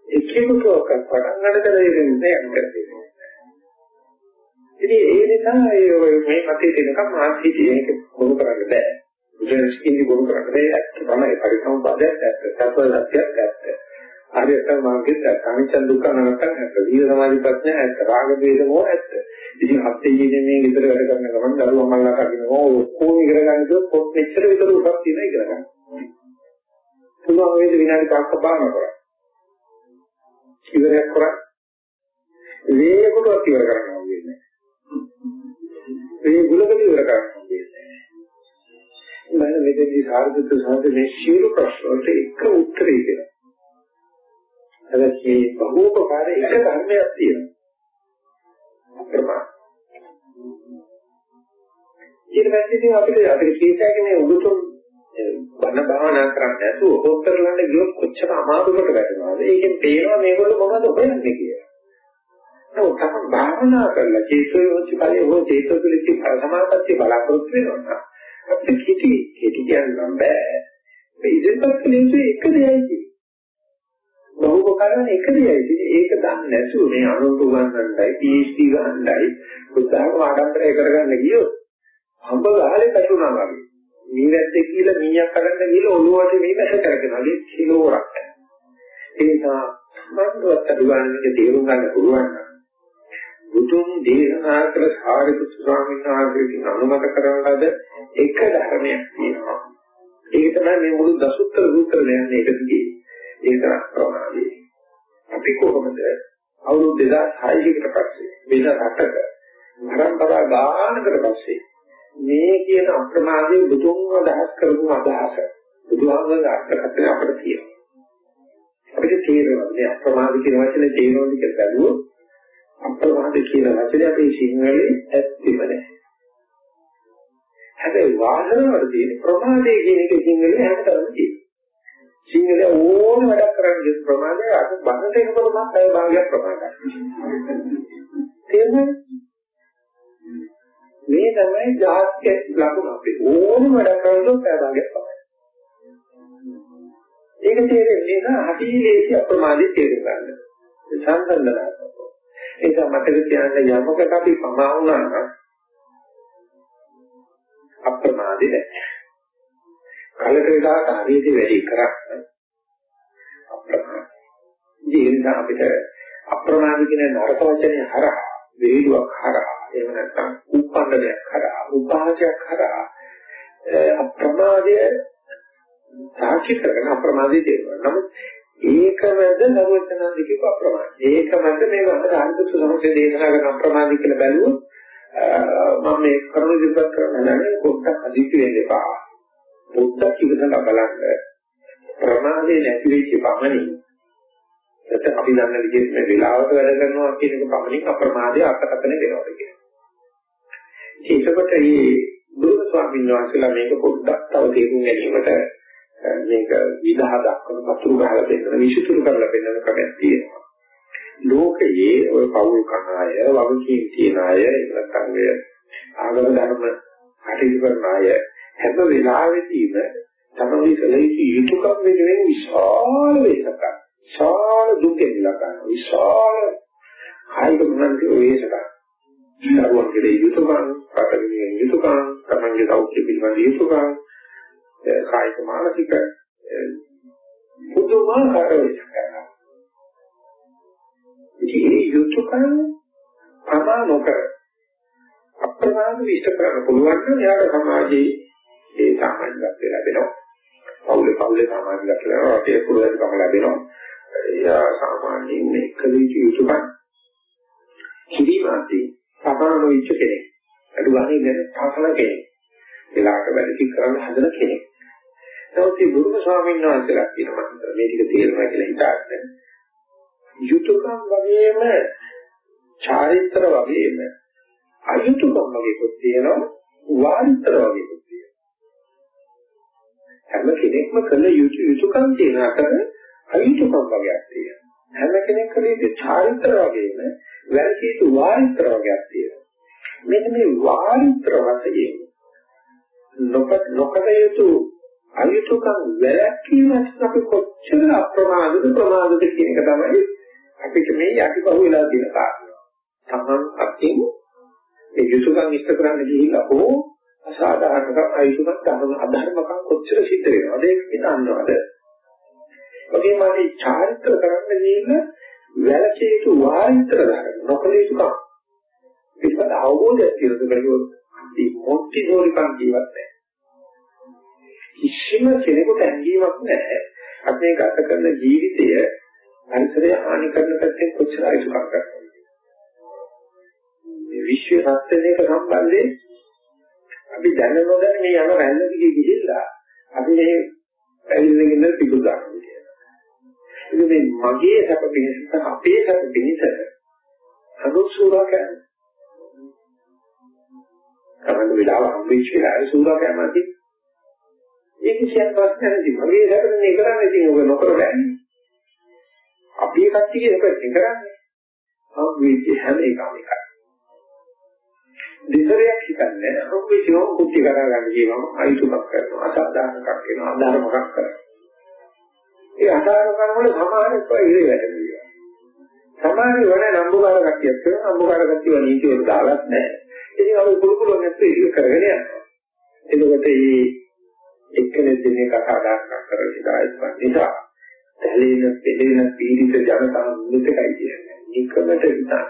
එකෙකුට පටන් ගන්න දෙයක් නැහැ. ඉතින් ඒ නිසා මේ මතේ දෙනකම් මානසිකී මේක බොරු කරන්න බෑ. බුදුන්ස්කින්දි බොරු කරන්න බෑ. ඇත්ත තමයි පරිසම්පාදයක් ඇත්ත. සත්‍යයක් ඇත්ත. ආර්යසත්‍ය මාර්ගයේ අනිච්ච දුක්ඛ අනාත්ම ඇත්ත. දීව සමාධි ප්‍රඥා ඇත්ත. රාග වේද මොහ ඇත්ත. ඉතින් හත්යේ මේ විතර වැඩ කරන ගමන් දරුවා මල්ලා කඩිනවා ඔක්කොම ඉගෙන ගන්න කිව්වොත් පොත් මෙච්චර විතර උසස් තියෙන ඉගෙන ගන්න. පුළුවන් වේද විනාඩි 5ක් බාන කරා. ඉවරයක් කරා. වේගකට ඉවර කරනවා කියන්නේ. මේ ගුණගති ඉවර කරන්න මම මෙතනදී සාර්ථක සාධනේ ශීල ප්‍රශ්නවලට එක උත්තරේ කියලා. අද මේ බහූපකාර එක ධර්මයක් තියෙනවා. අප්‍රමා. ඊට පස්සේ ඉතින් අපිට අපිට කීයකනේ උගතුන් බණ භාවනා කරන්න නැතුව හොත්තරලන්න ගියොත් කොච්චර අමාරුකට වැටෙනවද? ඒකෙන් පේනවා මේගොල්ලෝ මොනවද හොයන්නේ කියලා. නමුත් තමයි භාවනා කරලා චේතෝ යොච්ච කලිය හෝ චේතෝ තුලිච්ච සමාපත්තිය බලාපොරොත්තු වෙනවා. අපිට කිසි කිසි කියන්න බෑ. මේ ඉතින්පත් කලියුතු එක දෙයයි. බහුවකරණ එක දෙයයි. ඒක දන්නේ නැතුව මේ අනුන්ට උගන්වන්නයි PhD ගන්නයි උත්සාහ ආඩම්බරය කරගන්න ගියොත් අඹ ගහලේ පැටුණා වගේ. මීවැද්දේ කියලා මීයක් කරන්න ගිහලා ඔළුවට මේ වැස කරගෙන වගේ කිලෝරක්. ඒ නිසා මන්වත් අදුගානක තේරුම් ගන්න පුළුවන් නම් බුදුන් දේශනා කළ සාරිපුත්‍ර ස්වාමීන් වහන්සේගෙන් අනුමත කරන ලද එක ධර්මයක් තියෙනවා. ඒක තමයි මේ මුළු දසුත්තර සූත්‍ර දෙන්නේ එක දිගේ. ඒක ප්‍රමාණයි. අපි කොහොමද අවුරුදු 2600කට පස්සේ 2008ක පරම්පරා ගානකට පස්සේ මේ කියන අප්‍රමාදයේ බුදුන්ව අදහස් කරපු අදහස බුදුහාමගේ අර්ථකථනය අපිට තියෙනවා. අපිට තේරෙනවා මේ අප්‍රමාද කියන වචනේ තේරෙනවා කියලා බැලුවොත් අප්‍රමාද කියන වචනේ අපේ සිංහලේ ඇත්තෙම නැහැ. හැබැයි වාදනවල තියෙන ප්‍රමාදයේ කියන එක සිංහලේ හැමතැනම තියෙනවා. සිංහල ඕන වැඩක් කරන්න ගිය ප්‍රමාදය අද බඳට එනකොට මම පැය භාගයක් ප්‍රමාදයි. තේරුණාද? මේ තමයි ජාතික ලකුණ අපි ඕන වැඩක් කරනකොට පැය භාගයක් තමයි. ඒක තේරෙන්නේ නැහැ අතීතයේ අප්‍රමාදී තේරුම් ගන්න. සංසන්දනාත්මක. ඒක මතක තියාගන්න යමකට අපි පමා වුණා නම් අප්‍රමාදී නැහැ. කලකට විදාට හරියට වැඩි කරන්නේ අප්‍රමාදී. ඒ නිසා අපිට අප්‍රමාදී කියන නරක වචනේ හරහා වේදුවක් හරහා එහෙම නැත්නම් උපන්නදයක් හරහා උපාසයක් හරහා අප්‍රමාදය සාක්ෂි කරගෙන අප්‍රමාදී දෙනවා. නමුත් ඒකමද නවත්තන දෙකක අප්‍රමාදී. ඒකමද මේ වහද අනිත් සුසමසේ දේශනා කරන අප්‍රමාදී කියලා බැලුවොත් මම මේ කරුණු ඉදිරිපත් කරන්නේ පොඩ්ඩක් අදිටි වෙන්න එපා. පොඩ්ඩක් ඉවසලා බලන්න. ප්‍රමාදේ නැති වෙච්ච පමණින් නැත්නම් අපි දන්න විදිහට මේ වෙලාවට වැඩ කරනවා කියන එක පමණින් අප්‍රමාදයේ අර්ථකථන වෙනවද කියන්නේ. ඒකකොට මේ බුදු ස්වාමීන් වහන්සේලා මේක පොඩ්ඩක් තව තේරුම් ගැනීමට මේක විදහා දක්වන වතුරු ගහලා දෙන්න විසුතුරු කරලා දෙන්න ක්‍රමයක් තියෙනවා. ලෝකයේ ඔය පෞල් කන අය, වගකීම් තියන අය, නැත්නම් ඔය ආගම ධර්ම කටයුතු කරන අය හැම වෙලාවෙදීම තමයි කල යුතුකම් වෙනුවෙන් විශාල වේසක විශාල දුකෙන් ලකන විශාල කායික මොනන්ති වේසක දරුවන් කෙරේ යුතුයකම් රටේ යුතුයකම් තමන්ගේ සෞඛ්‍ය පිළිබඳ යුතුයකම් කායික මානසික පුදුමාකාර වේසක ඉතින් මේ යුතුයකම් ප්‍රමාණ නොකර අප්‍රමාද විශ්ත කරන්න පුළුවන් නම් එයාට සමාජයේ ඒ සාමාජිකත්වය ලැබෙනවා. පවුලේ පවුලේ සාමාජිකත්වය ලැබෙනවා. රටේ පුරවැසිකම ලැබෙනවා. එයා සාමාන්‍යයෙන් මේ කලියුතු යුතුයකම් කිරීමදී සමාන වෙච්ච කෙනෙක්. අඩු ගානේ දැන් පාසල කෙනෙක්. වෙලාවට වැඩ ටික කරන්න හදන කෙනෙක්. නමුත් මේ ගුරු ස්වාමීන් වහන්සේලා කියනවා මේ ටික තේරෙනවා කියලා හිතාගෙන යුතුයකම් වගේම චාරිත්‍ර වගේම අයුතුයකම් වගේ කොට තියෙනවා වාරිත්‍ර වගේ කොට තියෙනවා. හැම කෙනෙක්ම කළ යුතු යුතුයකම් තියෙන අතර අයුතුයකම් වගේක් තියෙනවා. හැම කෙනෙක් කළ යුතු චාරිත්‍ර වගේම වැරදි යුතු වාරිත්‍ර වගේක් තියෙනවා. මෙන්න මේ වාරිත්‍ර වශයෙන් නොකත නොකත යුතු අයුතුකම් වැළැක්වීමත් අපි කොච්චර අප්‍රමාදද ප්‍රමාදද කියන එක තමයි අපිට මේ යටිපහුව වෙලා තියෙන කාරණා. තමන් අතින් ඒ යුතුයකම් ඉෂ්ට කරන්න ගිහිල්ලා හෝ අසාධාරණකම් අයුතුකම් ධර්ම අධර්මකම් කොච්චර සිද්ධ වෙනවද ඒක හිතන්නවද? වගේම මේ චාරිත්‍ර කරන්න ගිහිල්ලා වැළකී යුතු වාරිත්‍ර ධර්ම නොකල යුතුකම් පිටත අවබෝධයක් තියෙනකොට අපි මොට්ටි දෝරිකම් ජීවත් නැහැ. කිසිම කෙනෙකුට ඇඟීමක් නැහැ. අපි ගත කරන ජීවිතය පරිසරය හානි කරන පැත්තෙන් කොච්චර අයිතිකම් කරනවද? මේ විශ්ව සත්‍යයක සම්බන්ධයෙන් අපි දැනනොදැන මේ යන රැල්ල දිගේ ගිහිල්ලා අපි මේ පැවිදිගෙන පිටු ගන්නවා කියලා. ඉතින් මේ මගේ සැප පිණිස අපේ සැප පිණිස අනුසුරා කියන්නේ. කරන්න වෙලාව හම්බෙච්ච වෙලාවේ සූරා කැමති. ඒක කියන ප්‍රශ්න නැති. මගේ සැපෙන් මේ කරන්නේ ඉතින් ඔබ නොකර බෑනේ. අපි කච්චිගේ එකකින් කරන්නේ. හම්බෙච්ච හැම එකම එකයි. දෙතරයක් හිතන්නේ හම්බෙච්චෝ කුටි කරා ගන්න කියවම අයිතුමක් කරනවා. අසාධාරණකක් වෙනවා. අධර්මකක් කරනවා. ඒ අධර්ම වල සමානත්වය ඉරේ වැටෙනවා. සමානි වල නම්බුකාර කට්ටියක් කරනවා. නම්බුකාර කට්ටිය නීතිවල දාලත් නැහැ. ඉතින් අපි කුළු කුළු නැත්නම් ඉල්ල කරගෙන යනවා. එතකොට මේ එක්කෙනෙක් දෙන්නේ කතා දාන්නක් කරලා ඉඳලා නිසා දැලේන පෙළෙන පීඩිත ජනතාව මුලිකයි කියන්නේ. නිකමට හිතා.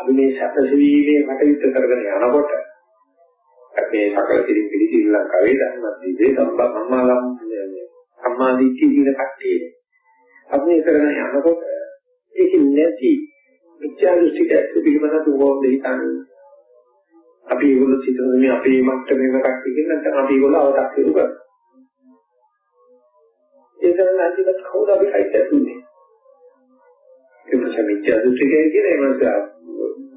අපි මේ සැපසීමේ කටයුතු කරගෙන යනකොට අපේ සකල කිරි පිළිසිල් ලංකාවේ ධර්මත් දීදී සම්බ සම්මාලම් සම්මා දිට්ඨිය කියන කට්ටිය. අපි මේ කරගෙන යනකොට ඒක නැති මිත්‍යා දෘෂ්ටික පිළිබඳව උගෝම් දෙහිතන්නේ. අපි ඒගොල්ලෝ හිතන මේ අපේ මට්ටමේම කට්ටිය කියන නැත්නම් අපි ඒගොල්ලෝ අවතක් සිදු කරනවා. ඒ කරන අන්තිමට කවුද අපි හයිට දුන්නේ? ඒ නිසා මිත්‍යා දෘෂ්ටිකය කියන ඒවත්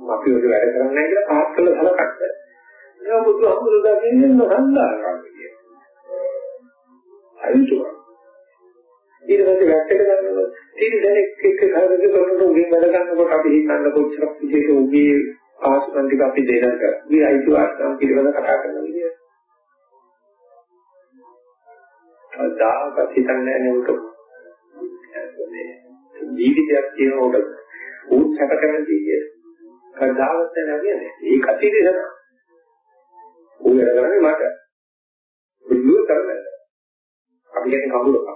අපි ඔය වැඩ කරන්නේ නැහැ කියලා පාත් කළ සලකන්න. ඒක බුදු අමුදුදා කියන්නේ නොහන්දාරනවා කියන්නේ. අයිතුවා. ඊට වැටෙට ගන්නවා. තීරදෙනෙක් එක්ක කරදර කරනකොට උගෙන් වැඩ ගන්නකොට අපි හිතන්න කොච්චරක් විදිහට උගේ ආසන ටික අපි දෙන්නක. මේ අයිතිවාසිකම් පිළිබඳව කතා කරනවා කියන්නේ. අදාක හිතන්නේ නේ උට. ජීවිතයක් කියන උඩ උත් සැප කරන්නේ කියේ. කවදාවත් නැහැ ඒක අතීතේ තමයි. ඌ වැඩ කරන්නේ මට. බුදුව කරන්නේ. අපි කියන්නේ කවුරුද?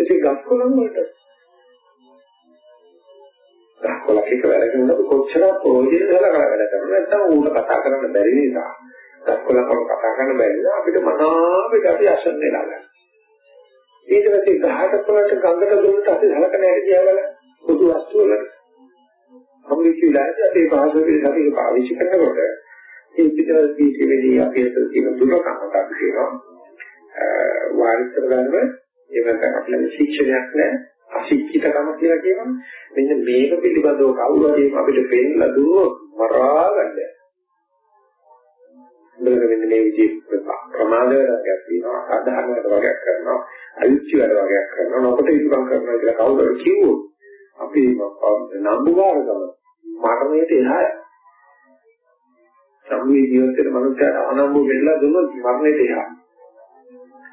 ඉතින් ගස්කොලන් වලට ගස්කොලක් එක වැඩ කරනකොට කොච්චර ප්‍රයෝජන දලා වැඩ කරනවා නැත්නම් ඌට කතා කරන්න බැරි නිසා ගස්කොලකම කතා කරන්න බැරි නිසා අපිට මනාවට අපි අසන්න වෙලා ගන්න. ඊට පස්සේ ගහකට වලට ගඟට දුන්නට අපි හලකන හැටි කියලා පොදු වස්තු වල සම්මිච්ච විලාසය අපේ භාෂාවේ අපි පාවිච්චි කරනකොට ඒ පිටරල් දීකේදී අපි හිතන තියෙන දුරකමක් අපි කියනවා වාරිත්‍ර ගන්න ඒ වෙනකන් අපිට ශික්ෂණයක් නැහැ අශික්ෂිතකම කියලා කියනවා මෙන්න මේක පිළිබඳව කවුරු හරි අපිට පෙන්නලා දුන්නොත් මරා ගන්න මෙන්න මෙන්න මේ විදිහට ප්‍රමාද වැඩක් තියෙනවා අසාධාරණ වැඩ වගේක් කරනවා අයුක්ති වැඩ වගේක් කරනවා නොකොට ඉදුම් කරනවා කියලා කවුරු හරි කිව්වොත් අපි නම්බුකාරකම මරණයට එහාය සම්මේ ජීවිතේ මනුස්සයාට අනම්බු වෙලා දුන්නොත් මරණයට එහා.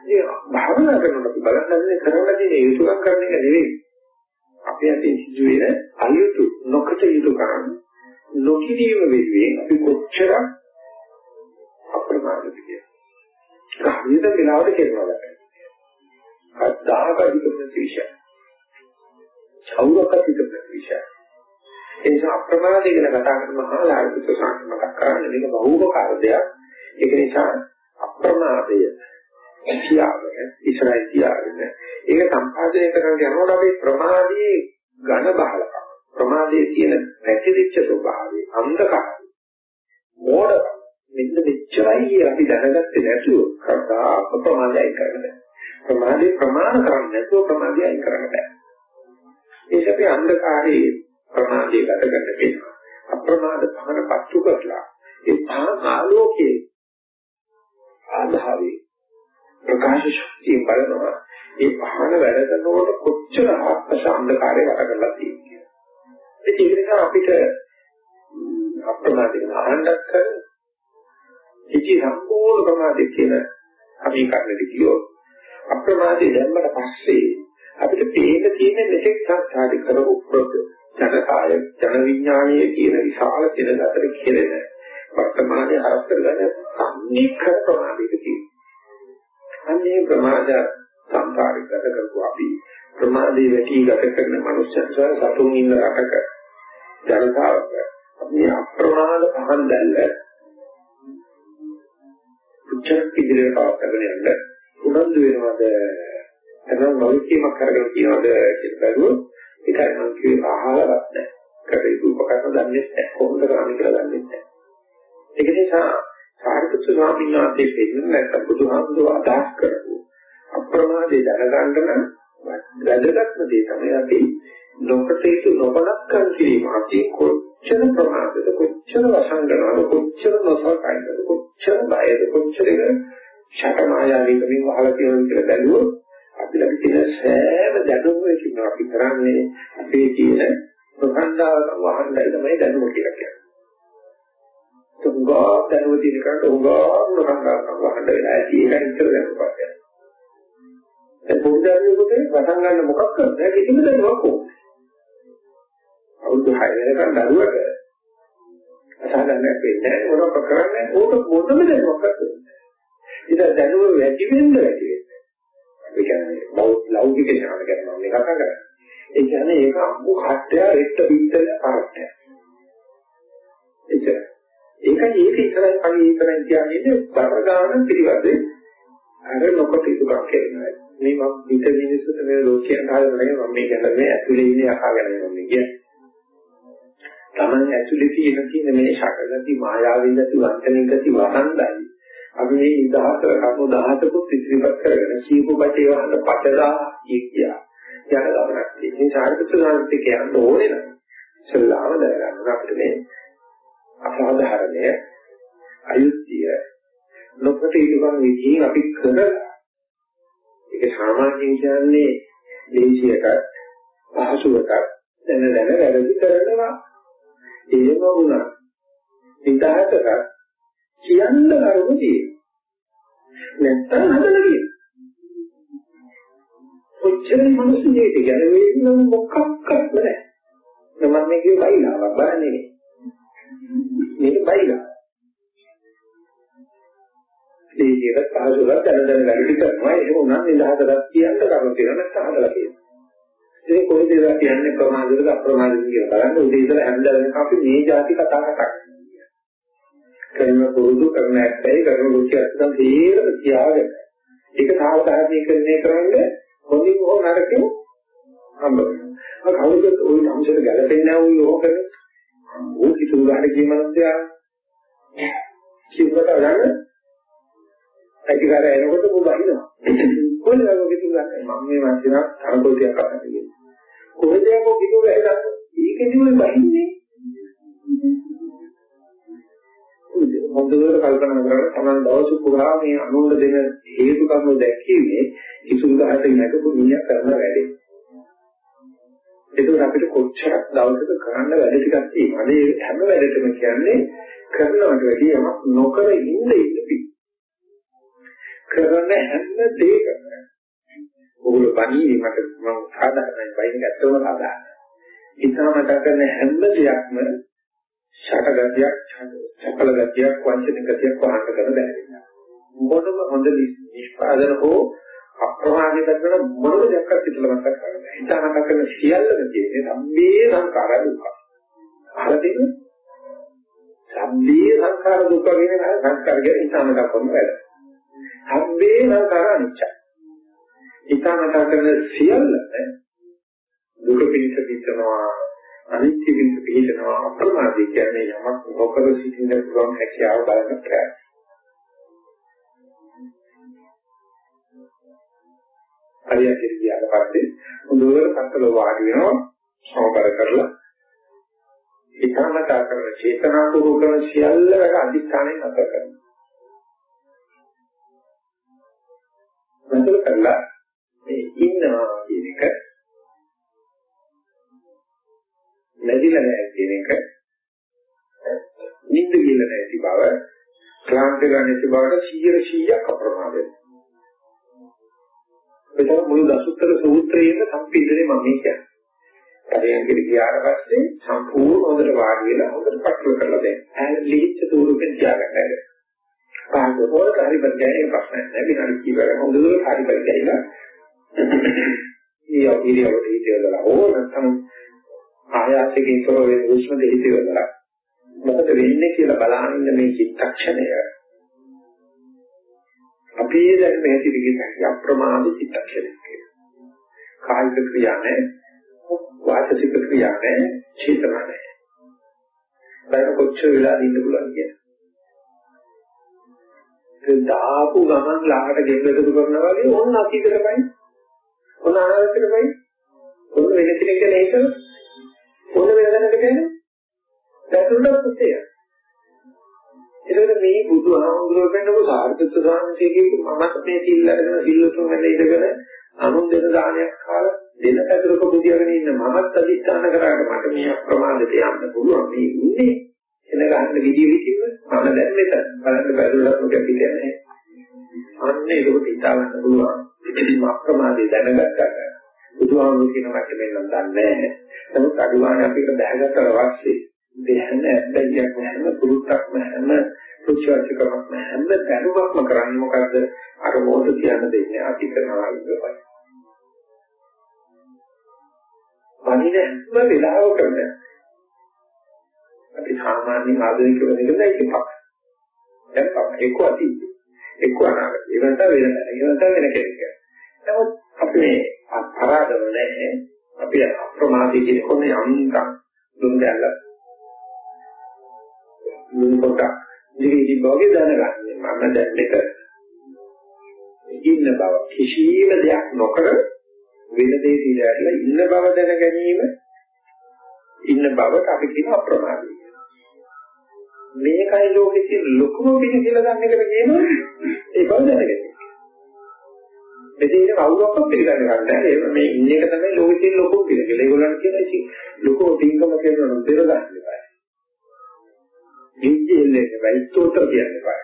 ඒ භාවනා කරනකොට බලන්නේ කරන්න තියෙන යුතුයම් කරන එක නෙවෙයි. අපේ අතේ සිදුවෙන අයුතු නොකට යුතු කරන්න නොකිරීම වෙනුවෙන් අපි කොච්චර අප්‍රමාදද කියලා. හරියට වෙලාවට කියනවා ගන්න. අදාහක අධික ප්‍රතිශය. චෞරක අධික ප්‍රතිශය. ඒ නිසා අප්‍රමාදය ගැන කතා කරන මහා ලාභිත සංකමක කරන්නේ මේක බහුවකාර දෙයක්. ඒක නිසා අප්‍රමාදය තියාගෙන ඉස්සරහින් තියාගෙන ඒක සම්පාදනය කරන්න යනකොට අපි ප්‍රමාදයේ ඝන බහලකම් ප්‍රමාදයේ තියෙන පැතිරිච්ච ස්වභාවය අන්ධකාරය මෝඩකම් මෙන්න මෙච්චරයි අපි දැනගත්තේ නැතුව කවදා අප්‍රමාදයයි කරන්නේ ප්‍රමාදේ ප්‍රමාණ කරන්නේ නැතුව ප්‍රමාදයයි කරන්න බෑ ඒක අපි අන්ධකාරයේ ප්‍රමාදයේ ගත කරන්න වෙනවා. අප්‍රමාද පහන පත්තු කරලා ඒ පහන ආලෝකයේ ආධාරේ ප්‍රකාශ ශක්තිය බලනවා. ඒ පහන වැඩ කරනකොට කොච්චර ආත්ම සම්න්දකාරය වැඩ කරලා තියෙන්නේ. ඒක නිසා අපිට අප්‍රමාදයෙන් ආනන්දත් කරන ඉති සම්පූර්ණ ප්‍රමාදයේ කියන අපි කරන්නට කියෝ අප්‍රමාදයේ දැම්මට පස්සේ අපිට පේන තියෙන මෙතෙක් සංස්කාරي කරපු ප්‍රොත ජනකාය ජන විඥානයේ කියන විශාල දෙන අතර කෙරෙන වර්තමානයේ හරස් කරගන්න සම්නික්ඛ ප්‍රමාදයක තියෙනවා. අන්නේ ප්‍රමාද සංකාරික ගත කරපු අපි ප්‍රමාදයේ වැටි ගත කරන මනුෂ්‍යයන් සතුන් ඉන්න රටක ජනතාවක අපි අප්‍රමාද පහන් දැල්ල පුච්චක් ඉදිරියට පවත්වාගෙන යන්න උනන්දු වෙනවද එනම් නොවිචීමක් කරගෙන කියනවද කියලා බැලුවොත් ඒකයි මම කිව්වේ අහලවත් නැහැ. කටයුතු උපකරණ දන්නේ නැහැ. කොහොමද කරන්නේ කියලා දන්නේ නැහැ. ඒක නිසා සාරිපුත්‍ර ස්වාමීන් වහන්සේ දෙන්න නැත්නම් බුදුහාමුදුරුවෝ අදහස් කරපු අප්‍රමාදේ දැනගන්න නම් වැදගත්ම දේ තමයි අපි නොකටයුතු නොබලක්කම් කිරීම. අපි කොච්චර ප්‍රමාදද කොච්චර වසංගනවද කොච්චර නොසලකයිද කොච්චර බයද කොච්චර ශතමායාවීකමින් වහලා තියෙනවද කියලා බැලුවොත් අපි ළඟ තියෙන සෑම දැනුමකින් අපි කරන්නේ අපේ තියෙන ප්‍රකණ්ඩාව වහන්නයි තමයි දැනුම කියලා කියන්නේ. තුංගා දැනුම තියෙන කාට උංගා ප්‍රකණ්ඩාව වහන්න වෙලා ඇති ඒක ඉතර දැනුමක්. ඒ පොඩ්ඩාරියෙකුට පටන් ගන්න මොකක් කරන්නේ කිසිම දැනුමක් ඕනේ. අවුරුදු 6 වෙනකන් දරුවට අසහනයක් වෙන්නේ මොනවක් කරන්නේ ඕක මොනම දැනුමක් නැහැ. ඉතින් දැනුම වැඩි වෙන්න වැඩි වෙන්න ඒ කියන්නේ ලෞකික ඥාන ගැන මම මේ කතා කරන්නේ. ඒ කියන්නේ ඒක අම්මු කට්ටය රෙට්ට පිටල පාරටය. ඒක ඒකයි ඒක ඉතරයි කලින් ඉතරයි කියන්නේ බරගාන පිළිවෙලේ අර නොකොට ඉදුකක් කරනවා. මේ මම පිට මිනිස්සුන්ට මේ ලෝකයෙන් කාලේ මම මේ කියන්නේ ඇතුලේ ඉන්නේ අකා ගැන මම කියන්නේ. Taman ඇතුලේ තියෙන තියෙන මේ ශකලති මායාවෙන් ඇති වංචනික ඇති වහන්දයි අපි මේ ඉදහතර කරුණු 17කුත් ඉදිරිපත් කරගෙන සීපු බටේ වහන පටලා කියා යන ගමනක් තියෙනවා. සාරිපුත්‍ර සාන්ති කියන්න ඕනේ නම් ඉස්සල්ලාම දැනගන්න අපිට මේ අසාධාරණය අයුක්තිය නොකොට ඉදුවන් විදිහින් අපි කරලා ඒක සාමාන්‍යයෙන් කියන්නේ දේශියට පහසුවට දැන දැන වැරදි කරනවා. එහෙම වුණා. හිතහතට කියන්න කරුණදී නැත්තම් හදලා කියන. කොච්චරයි මිනිස්සු ජීවිතය ගැන වේදනම් මොකක්වත් නැහැ. මම මේ කියේ බයිලාවක් බලන්නේ නේ. මේක බයිලා. ඒකේට පහසුවක් දැන දැන වැඩි කරනවා ඒක උනන් නිදහසක් කියන්න කරුණු තියෙනවා නැත්නම් හදලා කියනවා. ඉතින් කොහේද ඒවා කියන්නේ ප්‍රමාදවල අප්‍රමාදවල කියලා බලන්න උදේ ඉඳලා හැන්දෑවෙනකම් අපි මේ જાති කතා කතා කරන පුරුදු කරන ඇත්තයි කරන රුචි අත්දැකීම් තීර තියාගෙන ඒක සාවධානීකරණය කරන්නේ හොඳින් හෝ නරකින් හම්බ වෙනවා. කවුරුත් ওই අංශයට ගැලපෙන්නේ නැහැ ওই ඕකනේ. ඕක කිතුගාට කියමනස්සයා කිව්වට ගන්න අයිතිකාර එනකොට මොකද බහිනවා. කොහෙද ඔය කිතුගාට මම මේ වන්දිනා තරකොටියක් අහන්න කියන්නේ. කොහෙද යකෝ කිතුග ඇහලා ඒකදී ඔය බහින්නේ. හොඳට කල්පනා කරලා තමන් දවස් පුරා මේ අනුන්ට දෙන හේතු කර්ම දැක්කීමේ කිතුගාට නැකපු මිනිහ කරන වැඩේ. ඒක අපිට කොච්චරක් දවසක කරන්න වැඩ ටිකක් තියෙනවද? ඒ හැම වැඩටම කියන්නේ කරනවට වැඩිය යමක් නොකර ඉන්න ඉන්න කරන හැම දෙයකම ඔගොල්ලෝ බණී මට මම සාධාරණයි බයින් ඇත්තම සාධාරණයි. ඉතාලමට කරන හැම දෙයක්ම ශකගතියක්, චකල ගතියක්, වංචනික ගතියක් වහන්න කරන දැනෙනවා. මොනම හොඳ නිෂ්පාදන හෝ අප්‍රමාදී කරන මොනම දෙයක් පිටල මතක් කරගන්න. ඉතාලමට කරන සියල්ලම තියෙන්නේ සම්මේ සංකාර දුක. අහලා තියෙනවද? සම්මේ සංකාර දුක කියන සංස්කාර කියන ඉතාලමට කරන වැඩ. සම්මේ සංකාර අනිච්චයි. හිතාමතා කරන සියල්ල දුක පිණිස පිටනවා අනිත්‍ය පිණිස පිටනවා අප්‍රමාදී කියන්නේ යමක් නොකර සිටින්න පුළුවන් හැකියාව බලන ප්‍රයත්න. හරියට ගියාට පස්සේ හොඳට කන්තල වාඩි වෙනවා සමබර කරලා හිතාමතා කරන චේතනාපූර්වක කරන සියල්ල වැඩ අධිෂ්ඨානයෙන් අතර කරනවා. මතක කරලා මේ ඉන්නවා කියන එක නැදිලා නැහැ කියන එක නිින්ද කියලා නැති බව ක්ලාන්ත ගන්නති බවට 100% අප්‍රමාදයි. ඒක මුළු දසුත්තර සූත්‍රයේම සම්පීඩනේ මම කියන්නේ. පරියන්කට ගියාට පස්සේ සම්පූර්ණ හොඳට වාඩි වෙලා හොඳට පටල කරලා දැන් ඇයි ලිහිච්ච ස්වරූපෙන් තියාගන්න. පාඩුවෝට හරි බර්ගෑනේ ප්‍රශ්නයක් නැහැ. විනාඩි කීපයක් හොඳට හරි බර්ගෑයිලා ඊයෝ ඉරියව්වට හිතේදලා ඕ නැත්නම් ආයාසයෙන් තොර වෙන උෂ්ම දෙහිතේදලා මොකද වෙන්නේ කියලා බලන්න මේ චිත්තක්ෂණය? අපි දැන් මේ හිතේ අප්‍රමාද චිත්තක්ෂණය කියනවා කායික ක්‍රියා නැහැ. වාචික ක්‍රියා නැහැ. චේතනා නැහැ. බයර කොච්චර වෙලා ඉන්න පුළුවන් කියන්නේ දාපු ගමන් ළඟට ගෙන්නකට කරනවා වගේ ඕන අතීතයටමයි ඔන්න අනාගතෙට වෙයි. ඔන්න වෙන කෙනෙක් ගැන හිතන. ඔන්න වෙන දැනකට කියන්නේ. දැක්ුණත් පුතේ. ඒකට මේ බුදුහාමුදුරුවෝ වෙන්නකො සාර්ථක සාංශයේ මමත් මේ සිල් අරගෙන සිල් තුන් වෙන ඉඳගෙන අනුන් දෙන දානයක් කාලා දෙන ඇතුළක බුදියාගෙන ඉන්න මමත් අදිස්ථාන කරාට මට මේ අප්‍රමාදයට යන්න පුළුවන් මේ ඉන්නේ එන ගන්න විදිය විදිහ මම දැන් මෙතන බලන්න බැලුවත් මොකද කියන්නේ අන්න ඒක හිතා ගන්න පුළුවන් අප්‍රමාදේ දැනගත්තාට බුදුහාමුදුරු කියන මට්ටමෙන් නම් දන්නේ නැහැ. නමුත් අදුවාන අපිට දැනගත්තට පස්සේ දෙහන ඇබ්බැහියක් නැහැ පුරුද්දක් නැහැ පුච්චාචකමක් නැහැ හැම දැනුමක්ම කරන්නේ මොකද්ද අර මොහොත කියන දෙන්නේ අපි කරනවා විතරයි. අනිදැස්ම වෙලාවකම අපි සාමාන්‍ය ආධුනික වෙනකන් ඒක තමයි. දැන් තමයි එක්ක අතීතේ එක්ක අනාගතේ. ඒ වෙනත වෙන ඒ වෙනත වෙන කෙනෙක්. නමුත් අපි මේ අපරාධව නැහැ. අපි අප්‍රමාදී කියන කොනේ අන්තම් දුන් දැල්ල. දුන් කොට දිවිදි භෝගේ දැනගන්නේ මම දැන් මෙතන. ඉන්න බව කිසිම දෙයක් නොකර වෙන දේ දිහාට ඉන්න බව දැන ගැනීම ඉන්න බවට අපි කියන අප්‍රමාදී. මේකයි ලෝකෙ තියෙන ලොකුම පිට කියලා ගන්න එකට කියනවා ඒ බව දැනගන්න. මෙතන කවුරක්වත් පිළිගන්නේ නැහැ. ඒක මේ ඉන්න එක තමයි ලෝකෙ තියෙන ලොකු පිළිගල. ඒගොල්ලන් කියන ඉතින් ලොකෝ තින්කම කියනවා නම් දෙර ගන්න එපා. ජීවිතේ ඉන්නේ නැහැ. ස්තෝත්‍ර කියන්නේ නැහැ.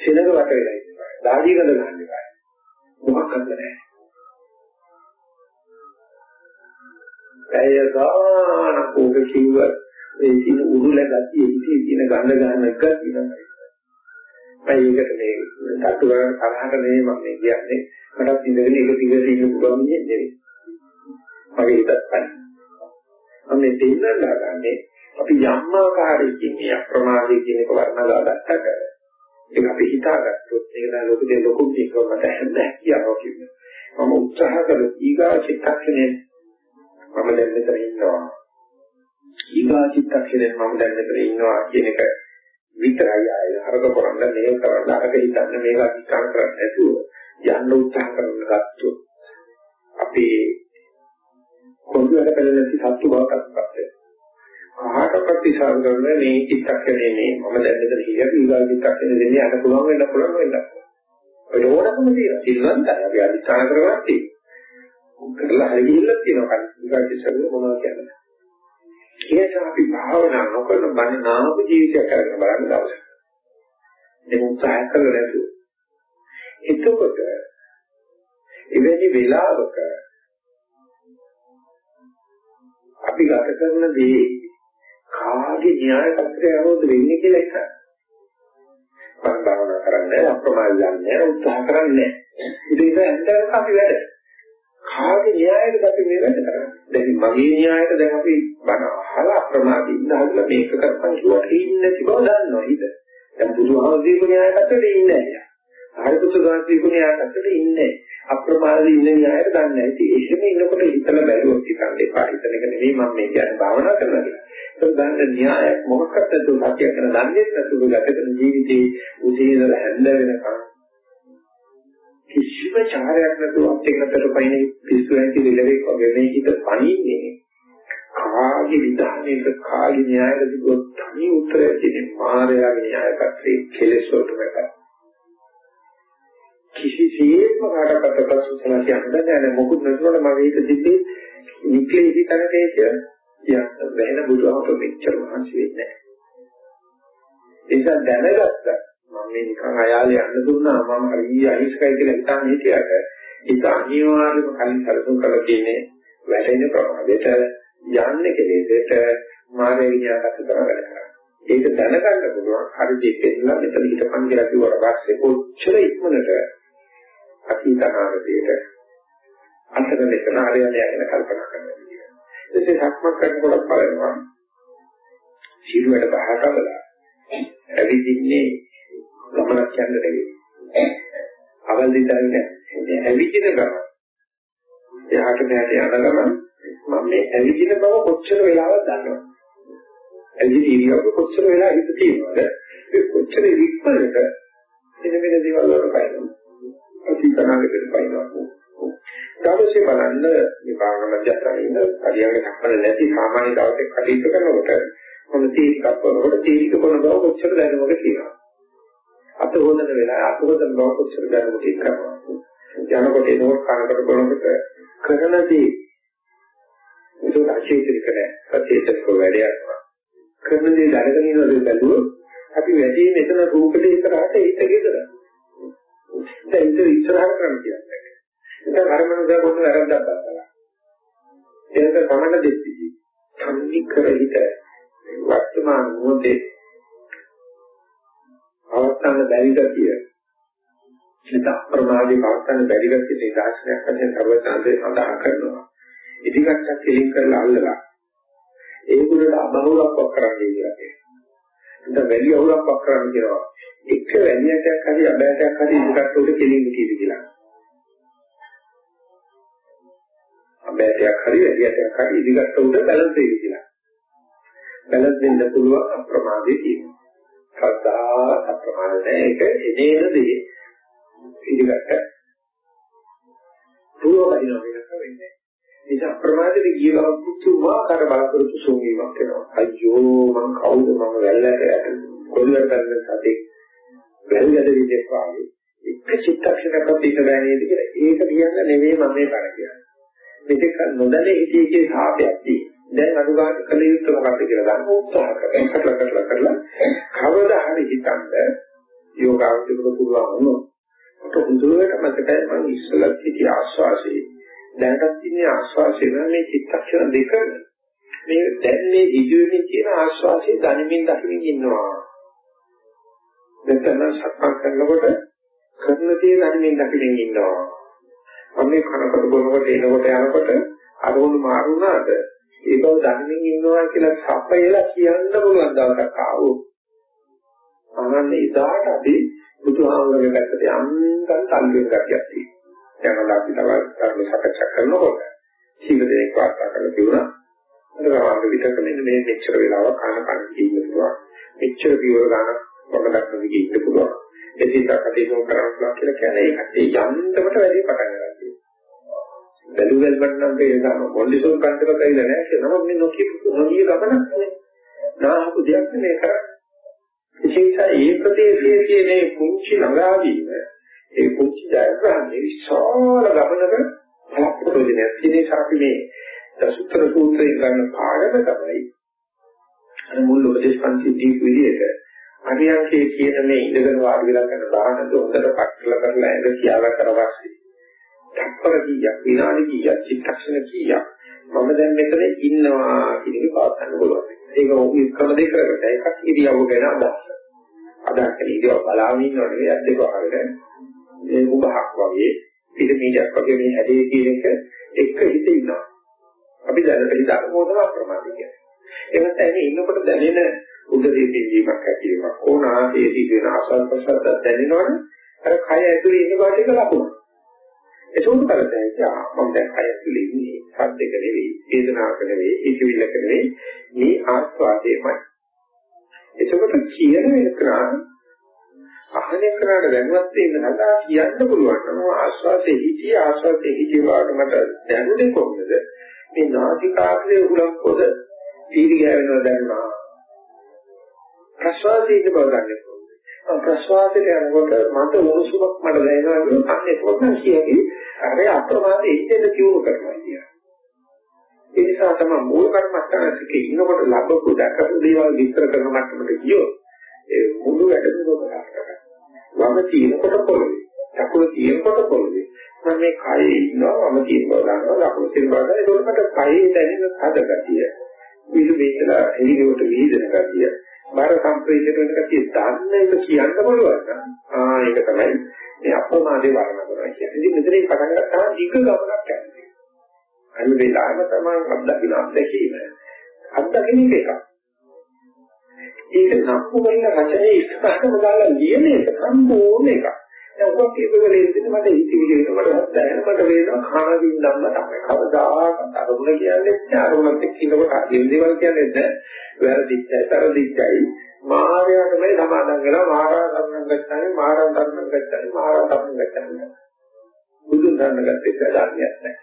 සෙනග වට වෙලා ඉන්නවා. දාඩිය ගඳ ගන්න එපා. මොකක්ද නැහැ. ඇය ගාන කෝක කිව්ව ඒ ඉතින් උරුල ගතිය ඉතින් කියන ගඳ ගන්න එක තියෙනවා. මම ඒකට මේ සතු කරන තරහට නෙමෙයි මම කියන්නේ. මටත් ඉඳගෙන ඒක දිගට ඉන්න පුළුවන් නෙමෙයි. මගේ හිතත් පයි. මම මේ දෙන්නලා ගන්නේ අපි යම් ආකාරයකින් මේ අප්‍රමාදයේ කියන එක වර්ණලා ගත්තට ඒක අපි හිතාගත්තොත් ඒක නම් ලෝකේ ලොකු දෙයක් මට හැම හැකියාවක් කියන්නේ. මම උත්සාහ කළ ඊගා චිත්තක්ෂණය මම දැන් මෙතන ඉන්නවා. ඊගා චිත්තක්ෂණය මම දැන් මෙතන ඉන්නවා කියන එක විතරයි ආයෙ හරක කරන්න මේක කරන්න අරක හිතන්න මේක අධිකාර කරන්න නැතුව යන්න උත්සාහ කරන ගත්තොත් අපි කොහොමද පෙළෙන්නේ සත්තු බවටපත් වෙනවා. ආහාරපත් විසාර කරන මේ චිත්තක්ෂණය මේ මම දැන් මෙතන හිය ඊගා චිත්තක්ෂණය දෙන්නේ අර පුළුවන් වෙන්න පුළුවන් වෙන්න. ඔය ඕනකම තියෙනවා. සිල්වන්තයි අපි අධිකාර කරගන්න තියෙනවා. කරලා හරි ගිහිල්ලා තියෙනවා. ඊගා චිත්තක්ෂණය මොනවද කියන්නේ? ඒක අපි භාවනා නොකරන බණ නාම ජීවිතයක් කරගෙන බලන්න දවසක්. ඒක උත්සාහ කරලා නැතුව. එතකොට එවැනි වෙලාවක අපි ගත කරන දේ කාගේ න්‍යාය පත්‍රය අවුද වෙන්නේ කියලා එක. මම භාවනා කරන්නේ අප්‍රමාද යන්නේ උත්සාහ කරන්නේ. ඉතින් ඒක ඇත්තටම අපි වැඩ. කාගේ න්‍යායයටද අපි මේ වැඩ කරන්නේ? දැන් මගේ න්‍යායයට දැන් අපි බණ අහලා අප්‍රමාදී ඉඳලා මේක කරපන් කිව්වට ඉන්නේ නැති බව දන්නවා හිත. දැන් බුදුහාමුදුරුවෝ න්‍යායකට ඉන්නේ නැහැ. ආරියපුත්‍ර ගාන්ධී න්‍යායකට ඉන්නේ අප්‍රමාදී ඉන්න න්‍යායයට දන්නේ නැහැ. ඉතින් එහෙම ඉන්නකොට හිතලා බැලුවොත් හිතන්න එපා. හිතන එක නෙවෙයි මම මේ කියන්නේ භාවනා කරනවා කියලා. ඒක ගන්න න්‍යාය මොකක්ද තුන් සත්‍ය කරන දන්නේ නැතුව ගත කරන ජීවිතේ උදේ ඉඳලා හැන්ද වෙනකන් කිසිම චාරයක් නැතුව අපේකට පයින් පිස්සු ඇති දෙලෙක් වගේ මේ හිත පණින්නේ කාගේ විධානයක කාගේ න්‍යායද දිගොත් තනි උත්තරය දෙන්නේ මායාවේ න්‍යාය පත්‍රයේ කෙලෙස් වලට වැටෙනවා කිසිසේත්ම කාටවත් ප්‍රශ්න කියන්න බෑ. මොකුත් නැතුනට මම මේක දිත්තේ නික්ලේශී තනකේ කියලා කියන්න බැහැ බුදුහාමර මෙච්චර මහන්සි වෙන්නේ නැහැ. ඒක දැනගත්තා. මම මේ නිකන් අයාලේ යන්න දුන්නා මම හරි අහිංසකයි කියලා හිතන් හිටියට ඒක අනිවාර්යයෙන්ම කලින් සැලසුම් කරලා තියෙන්නේ වැටෙන ප්‍රමාදයට යන්නේ කෙලෙසට මාගේ විඤ්ඤාණයට කරා වැඩ කරා. ඒක දැනගන්න පුළුවන් හරි දෙකෙන්ලා මෙතන හිටපන් කියලා කිව්වට පස්සේ කොච්චර ඉක්මනට අතීතනාගතයට අන්තර දෙකන හරියන්නේ යන කල්පනා කරනවා කියන්නේ. ඒකේ සක්මන් කරනකොට බලනවා සිරුවට බහකවලා ඇවිදින්නේ ගමනක් යන්න නෙවෙයි. අවල් දිතරේ ඇවිදින ගමන. එහාට මෙහාට යන ගමන මම මේ ඇවිදින බව කොච්චර වෙලාවක් දන්නවද? ඇවිදින ඉරියව්ව කොච්චර වෙලා හිත තියෙනවද? ඒ කොච්චර වික්පලක එන වෙන දේවල් වල බලනවා. අතීතනාගතේ බලනවා. ඊටසේ බලන්න මේ භාවනා මධ්‍යස්ථානයේ හරියට සම්පන්න නැති සාමාන්‍ය දවසක කටයුතු කරනකොට මොන තීරිකක් කරනකොට තීරික කරන බව කොච්චර දැනුමක තියෙනවා. අත හොදන වෙලාව අත හොදන බව කොච්චර දැනුමක කරනවා. යනකොට එනකොට කනකට බලනකොට කරනදී ඒක අචේතනික නෑ සචේතනික වැඩයක්. කරන දේ දැනගෙන ඉන්නවද බැලුවොත් අපි වැඩි මෙතන රූපේ ඉස්සරහට ඒක ගෙදර. දැන් ඉතින් ඉස්සරහට කරන්න කියන්නේ. ඒක කර්මන දකොන්න වැරද්දක් ගන්නවා. ඒක තමයි දෙන්නේ. සම්නි කර හිත වර්තමාන මොහොතේ අවස්ථාන බැරි ගතිය හිත අප්‍රමාදී අවස්ථාන බැරි ගතිය නිදාශනයක් වශයෙන් සර්වසාන්දේ සඳහන් කරනවා. ඉදිකටක් කෙලින් කරලා අල්ලලා ඒගොල්ලෝ අබහුලක් වක් කරන්නේ කියලා කියනවා. ඉතින් වැඩි අවුලක් වක් කරන්න කියනවා. එක වැලියටක් හරි අබෑටක් හරි ඉදිකට උඩ කෙලින් කීද කියලා. අබෑටක් හරි වැලියටක් හරි ඉදිකට උඩ බැලන්ස් වෙයි කියලා. බැලන්ස් වෙන්න පුළුවන් අප්‍රමාදයේ තියෙනවා. සද්දා අප්‍රමාද නැහැ ඒක එනේන දේ ඉදිකට පුරවදිනවා වෙනස වෙන්නේ. ඒක අප්‍රමාදයේ ගියලා පුතුමාකාර බලාපොරොත්තු සෝමීමක් වෙනවා. අයියෝ මං කවුද මම වැල්ලට කොල්ලට කරන සතේ වැල්ලට විදේශ වාගේ එක චිත්ත චිත්තක්ෂණයක් පිට බෑ නේද කියලා. ඒක කියන්න නෙවෙයි මම මේ බණ කියන්නේ. මෙතෙක් නොදැන හිතේකේ සාපයක් තියෙනවා. දැන් අඩු ගන්න කල යුත්තේ මොකක්ද කියලා ගන්න උත්සාහ කරනවා. කරලා කරලා කරලා කවදා හරි හිතන්න යෝගාවචරයට පුළුවන් වුණොත් හොඳට මතකයි මම ඉස්සලා සිටි ආස්වාසේ දැනටත් ඉන්නේ ආස්වාසේ මේ චිත්තක්ෂණ දෙක මේ දැන් මේ ඉදිරියෙන් තියෙන ආස්වාසේ දැනෙමින් දකින්න ඉන්නවා. නැත්නම් සක්මන් කරනකොට කරන දේ දැනෙමින් දකින්න ඉන්නවා. අන්නේ කනකට බොනකොට එනකොට යනකොට අරමුණු මාරුණාද ඒක දැනෙමින් ඉන්නවා කියලා සපයලා කියන්න පුළුවන් දවසක් ආවොත් අනන්නේ ඉදාට අපි බුදුහාමුදුරගේ පැත්තට යන්තම් තල්ලුවෙන් ගැටියක් තියෙනවා. දැන් අපි තව ධර්ම සාකච්ඡා කරනකොට සීල දෙනෙක් වාර්තා කරලා තිබුණා. අර විතක මෙන්න මේ මෙච්චර වෙලාවක් කන කන කියන්න පුළුවන්. මෙච්චර පියවර ගන්න වගදක් නෙවෙයි ඉන්න පුළුවන්. එදිට කටයුතු කරන්න පුළුවන් කියලා කියන්නේ ඒකට යන්නටමට වැඩි පටන් ගන්නවා. බැලු බැලමට නම් තේරෙනවා මොන්ඩිසෝන් කන්ටක කයිලා නැහැ කියලා නම් මේ නොකිය නොකිය ගමනක් නේ. නාහපු දෙයක් නේ කරන්නේ. විශේෂයි ඒ ප්‍රදේශයේ තියෙන මේ කුංචි ළඟාදීම ඒ කුංචි ජයග්‍රහණය විශාල ගමනක ප්‍රයෝජනයක් තියෙන අපි මේ දසුතර සූත්‍රයෙන් ගන්න පාඩම තමයි අර මුල් උපදේශ පන්ති දීපු විදිහට අරියන්කේ කියන මේ ඉඳගෙන වාඩි වෙලා කරන බාහනද හොඳට පටල කරලා ඇඳ කියාගත්තට පස්සේ තත්පර කීයක් විනාඩි කීයක් චිත්තක්ෂණ කීයක් මම දැන් මෙතන ඉන්නවා කියන එක පාත් ගන්න පුළුවන්. ඒක ඔහු ක්‍රම දෙකකට එකක් ඉරියව්ව ගැන අදහස. අදහස් ඉරියව්ව බලාගෙන ඉන්නවට නෙවෙයි අද්දේක අහගෙන මේ උභහක් වගේ පිරමීඩයක් වගේ මේ හැදේ කියන එක එක හිත ඉන්නවා. අපි දැනට හිතන මොනම අප්‍රමාදී කියන්නේ. එහෙනම් එන්නේ ඉන්නකොට දැනෙන උදේ පිළිවීමක් ඇතිවීමක් ඕනාදී දිවෙන ආසල් ප්‍රසද්ද දැනෙනවනේ අර කය ඇතුලේ ඉන්න බාට එක ලකුණු. ඒක උඩ කරලා මම දැන් කය ඇතුලේ ඉන්නේ සද්දක නෙවෙයි වේදනාවක නෙවෙයි ඒකවිල්ලක නෙවෙයි. මේ ආස්වාදයමයි. එතකොට කියන එකනා අහන්නේ කරාට දැනුවත් වෙන්න නැලා කියන්න පුළුවන් නම් ආස්වාදයේ හිතී ආස්වාදයේ හිතීවාට මට දැනුනේ කොහොමද? මේ නාසිකාග්‍රේ උලක් පොද තීරි ගෑවෙනවා දැනුණා. ප්‍රසවාසයේ ඉන්න බව ගන්න. ප්‍රසවාසයට යනකොට මට උණුසුමක් මට දැනෙනවා කියන අන්නේ පොතක් කියන්නේ අර අප්‍රමාදයේ ඉඳලා කියුණු කරනවා කියන්නේ. ඒ නිසා තමයි මූල කර්මස්ථානයේ ඉන්නකොට ලබපු දැකපු දේවල් විස්තර කරන මට්ටමට ගියොත් ඒ මුළු වැඩම කරගන්නවා. වම තියෙනකොට පොළවේ, දකුණ තියෙනකොට පොළවේ. මම මේ කයේ ඉන්නවා වම තියෙන බව දන්නවා, දකුණ තියෙන බව දන්නවා. ඒකෝට මට කයේ දැනෙන හද ගතිය, විදු වේදලා එළියට වීදෙන ගතිය, බාර සම්ප්‍රේෂණය වෙන කතිය දන්න එක කියන්න පුළුවන් නම් ආ ඒක තමයි මේ අප්‍රමාදේ වර්ණන කරනවා කියන්නේ. ඉතින් මෙතනින් පටන් ගත්තාම දීක ගමනක් යනවා. අන්න වෙලාවම තමයි අත්දකින්න අත්දැකීම. අත්දකින්න එක. ඒක නප්පු වෙන රචනයේ ඉස්සරහම දාලා ලියන එක සම්පූර්ණ එකක්. දැන් ඔබ කියපුවලේ ඉතින් මට හිතවිලි වෙනවා මට දැනෙන මට වේනවා කන වින්දම්ම තමයි. කවදාකවත් අරුණ කියන්නේ අරුණත් එක්ක ඉන්නකොට අදින් දේවල් කියන්නේ නැහැ. වැරදිච්චයි තරදිච්චයි මායාවට මේ සමාදන් වෙලා මාරා ධර්මං ගච්ඡාමි මාරා ධර්මං ගච්ඡාමි මාරා ධර්මං ගච්ඡාමි. බුදුන් ධර්ම ගත්තේ ධර්මයක් නැහැ.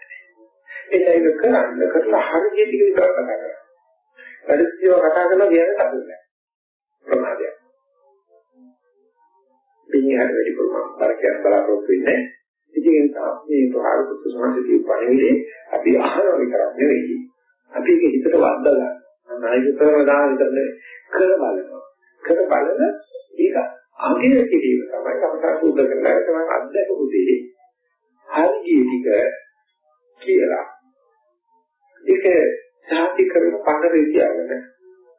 ඒක කරන්න කරලා හරියට විතර කතා කරා. වැඩිසියව කතා කරලා කියන්නේ තපුන්නේ. ප්‍රමාදයක්. පිළිහර වැඩි ප්‍රමාණ පරකයන් බලාපොරොත්තු වෙන්නේ. ඉතින් මේ භාරත සමාජයේ පණිවිඩේ අපි අහනවා විතරක් නෙවෙයි. අපි ඒක හිතට වද්දලා නායකතරම දාන විතරනේ කර බලනවා. කර බලන ඒක අංගින කිරීම තමයි කමකට උද කරලා තමයි අත්දැකපු දේ. හරිය ටික කියලා. ඒක සාහිත්‍ය කරන පඬරේ තියාගෙන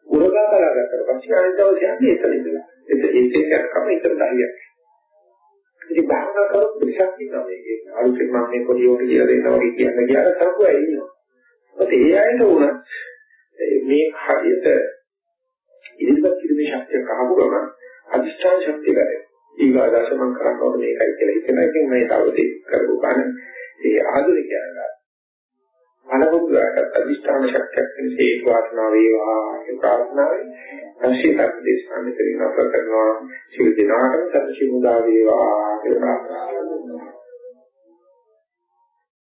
උරගා බලාගත්තට පස්සේ අනිත් දවසේ යන්නේ එතන ඉඳලා. ඒක ඒක කරකම ඉතර දහියක්. ඉතින් භාවනා කරොත් පිටක් ඉන්නවා මේකේ. අලුතෙන් මම මේ පොඩි යෝගී කියලා දෙන්නවා වගේ කියන්න ගියාට සරුවා ඉන්නවා. ඒත් ඒ අයට උන මේ හරියට ඉදිරිපත් කිරීමේ ශක්තිය කහපු ගමන් අධිෂ්ඨාන ශක්තිය ගන්න. ඊගාදාස මම කරන්න ඕනේ මේකයි කියලා හිතන එකෙන් මේ තවදී කරපු ගන්න ඒ ආධුනිකයන්ලා අනුබුද්ධයට අධිෂ්ඨාන ශක්තියක් නිසා ඒක වාසනාව වේවා ඒ ප්‍රාර්ථනාවයි. අශීලක් දේශනා කරන අප කරනවා. සිල් දිනාටම සත්‍ය මුදා වේවා කියලා ප්‍රාර්ථනා කරනවා.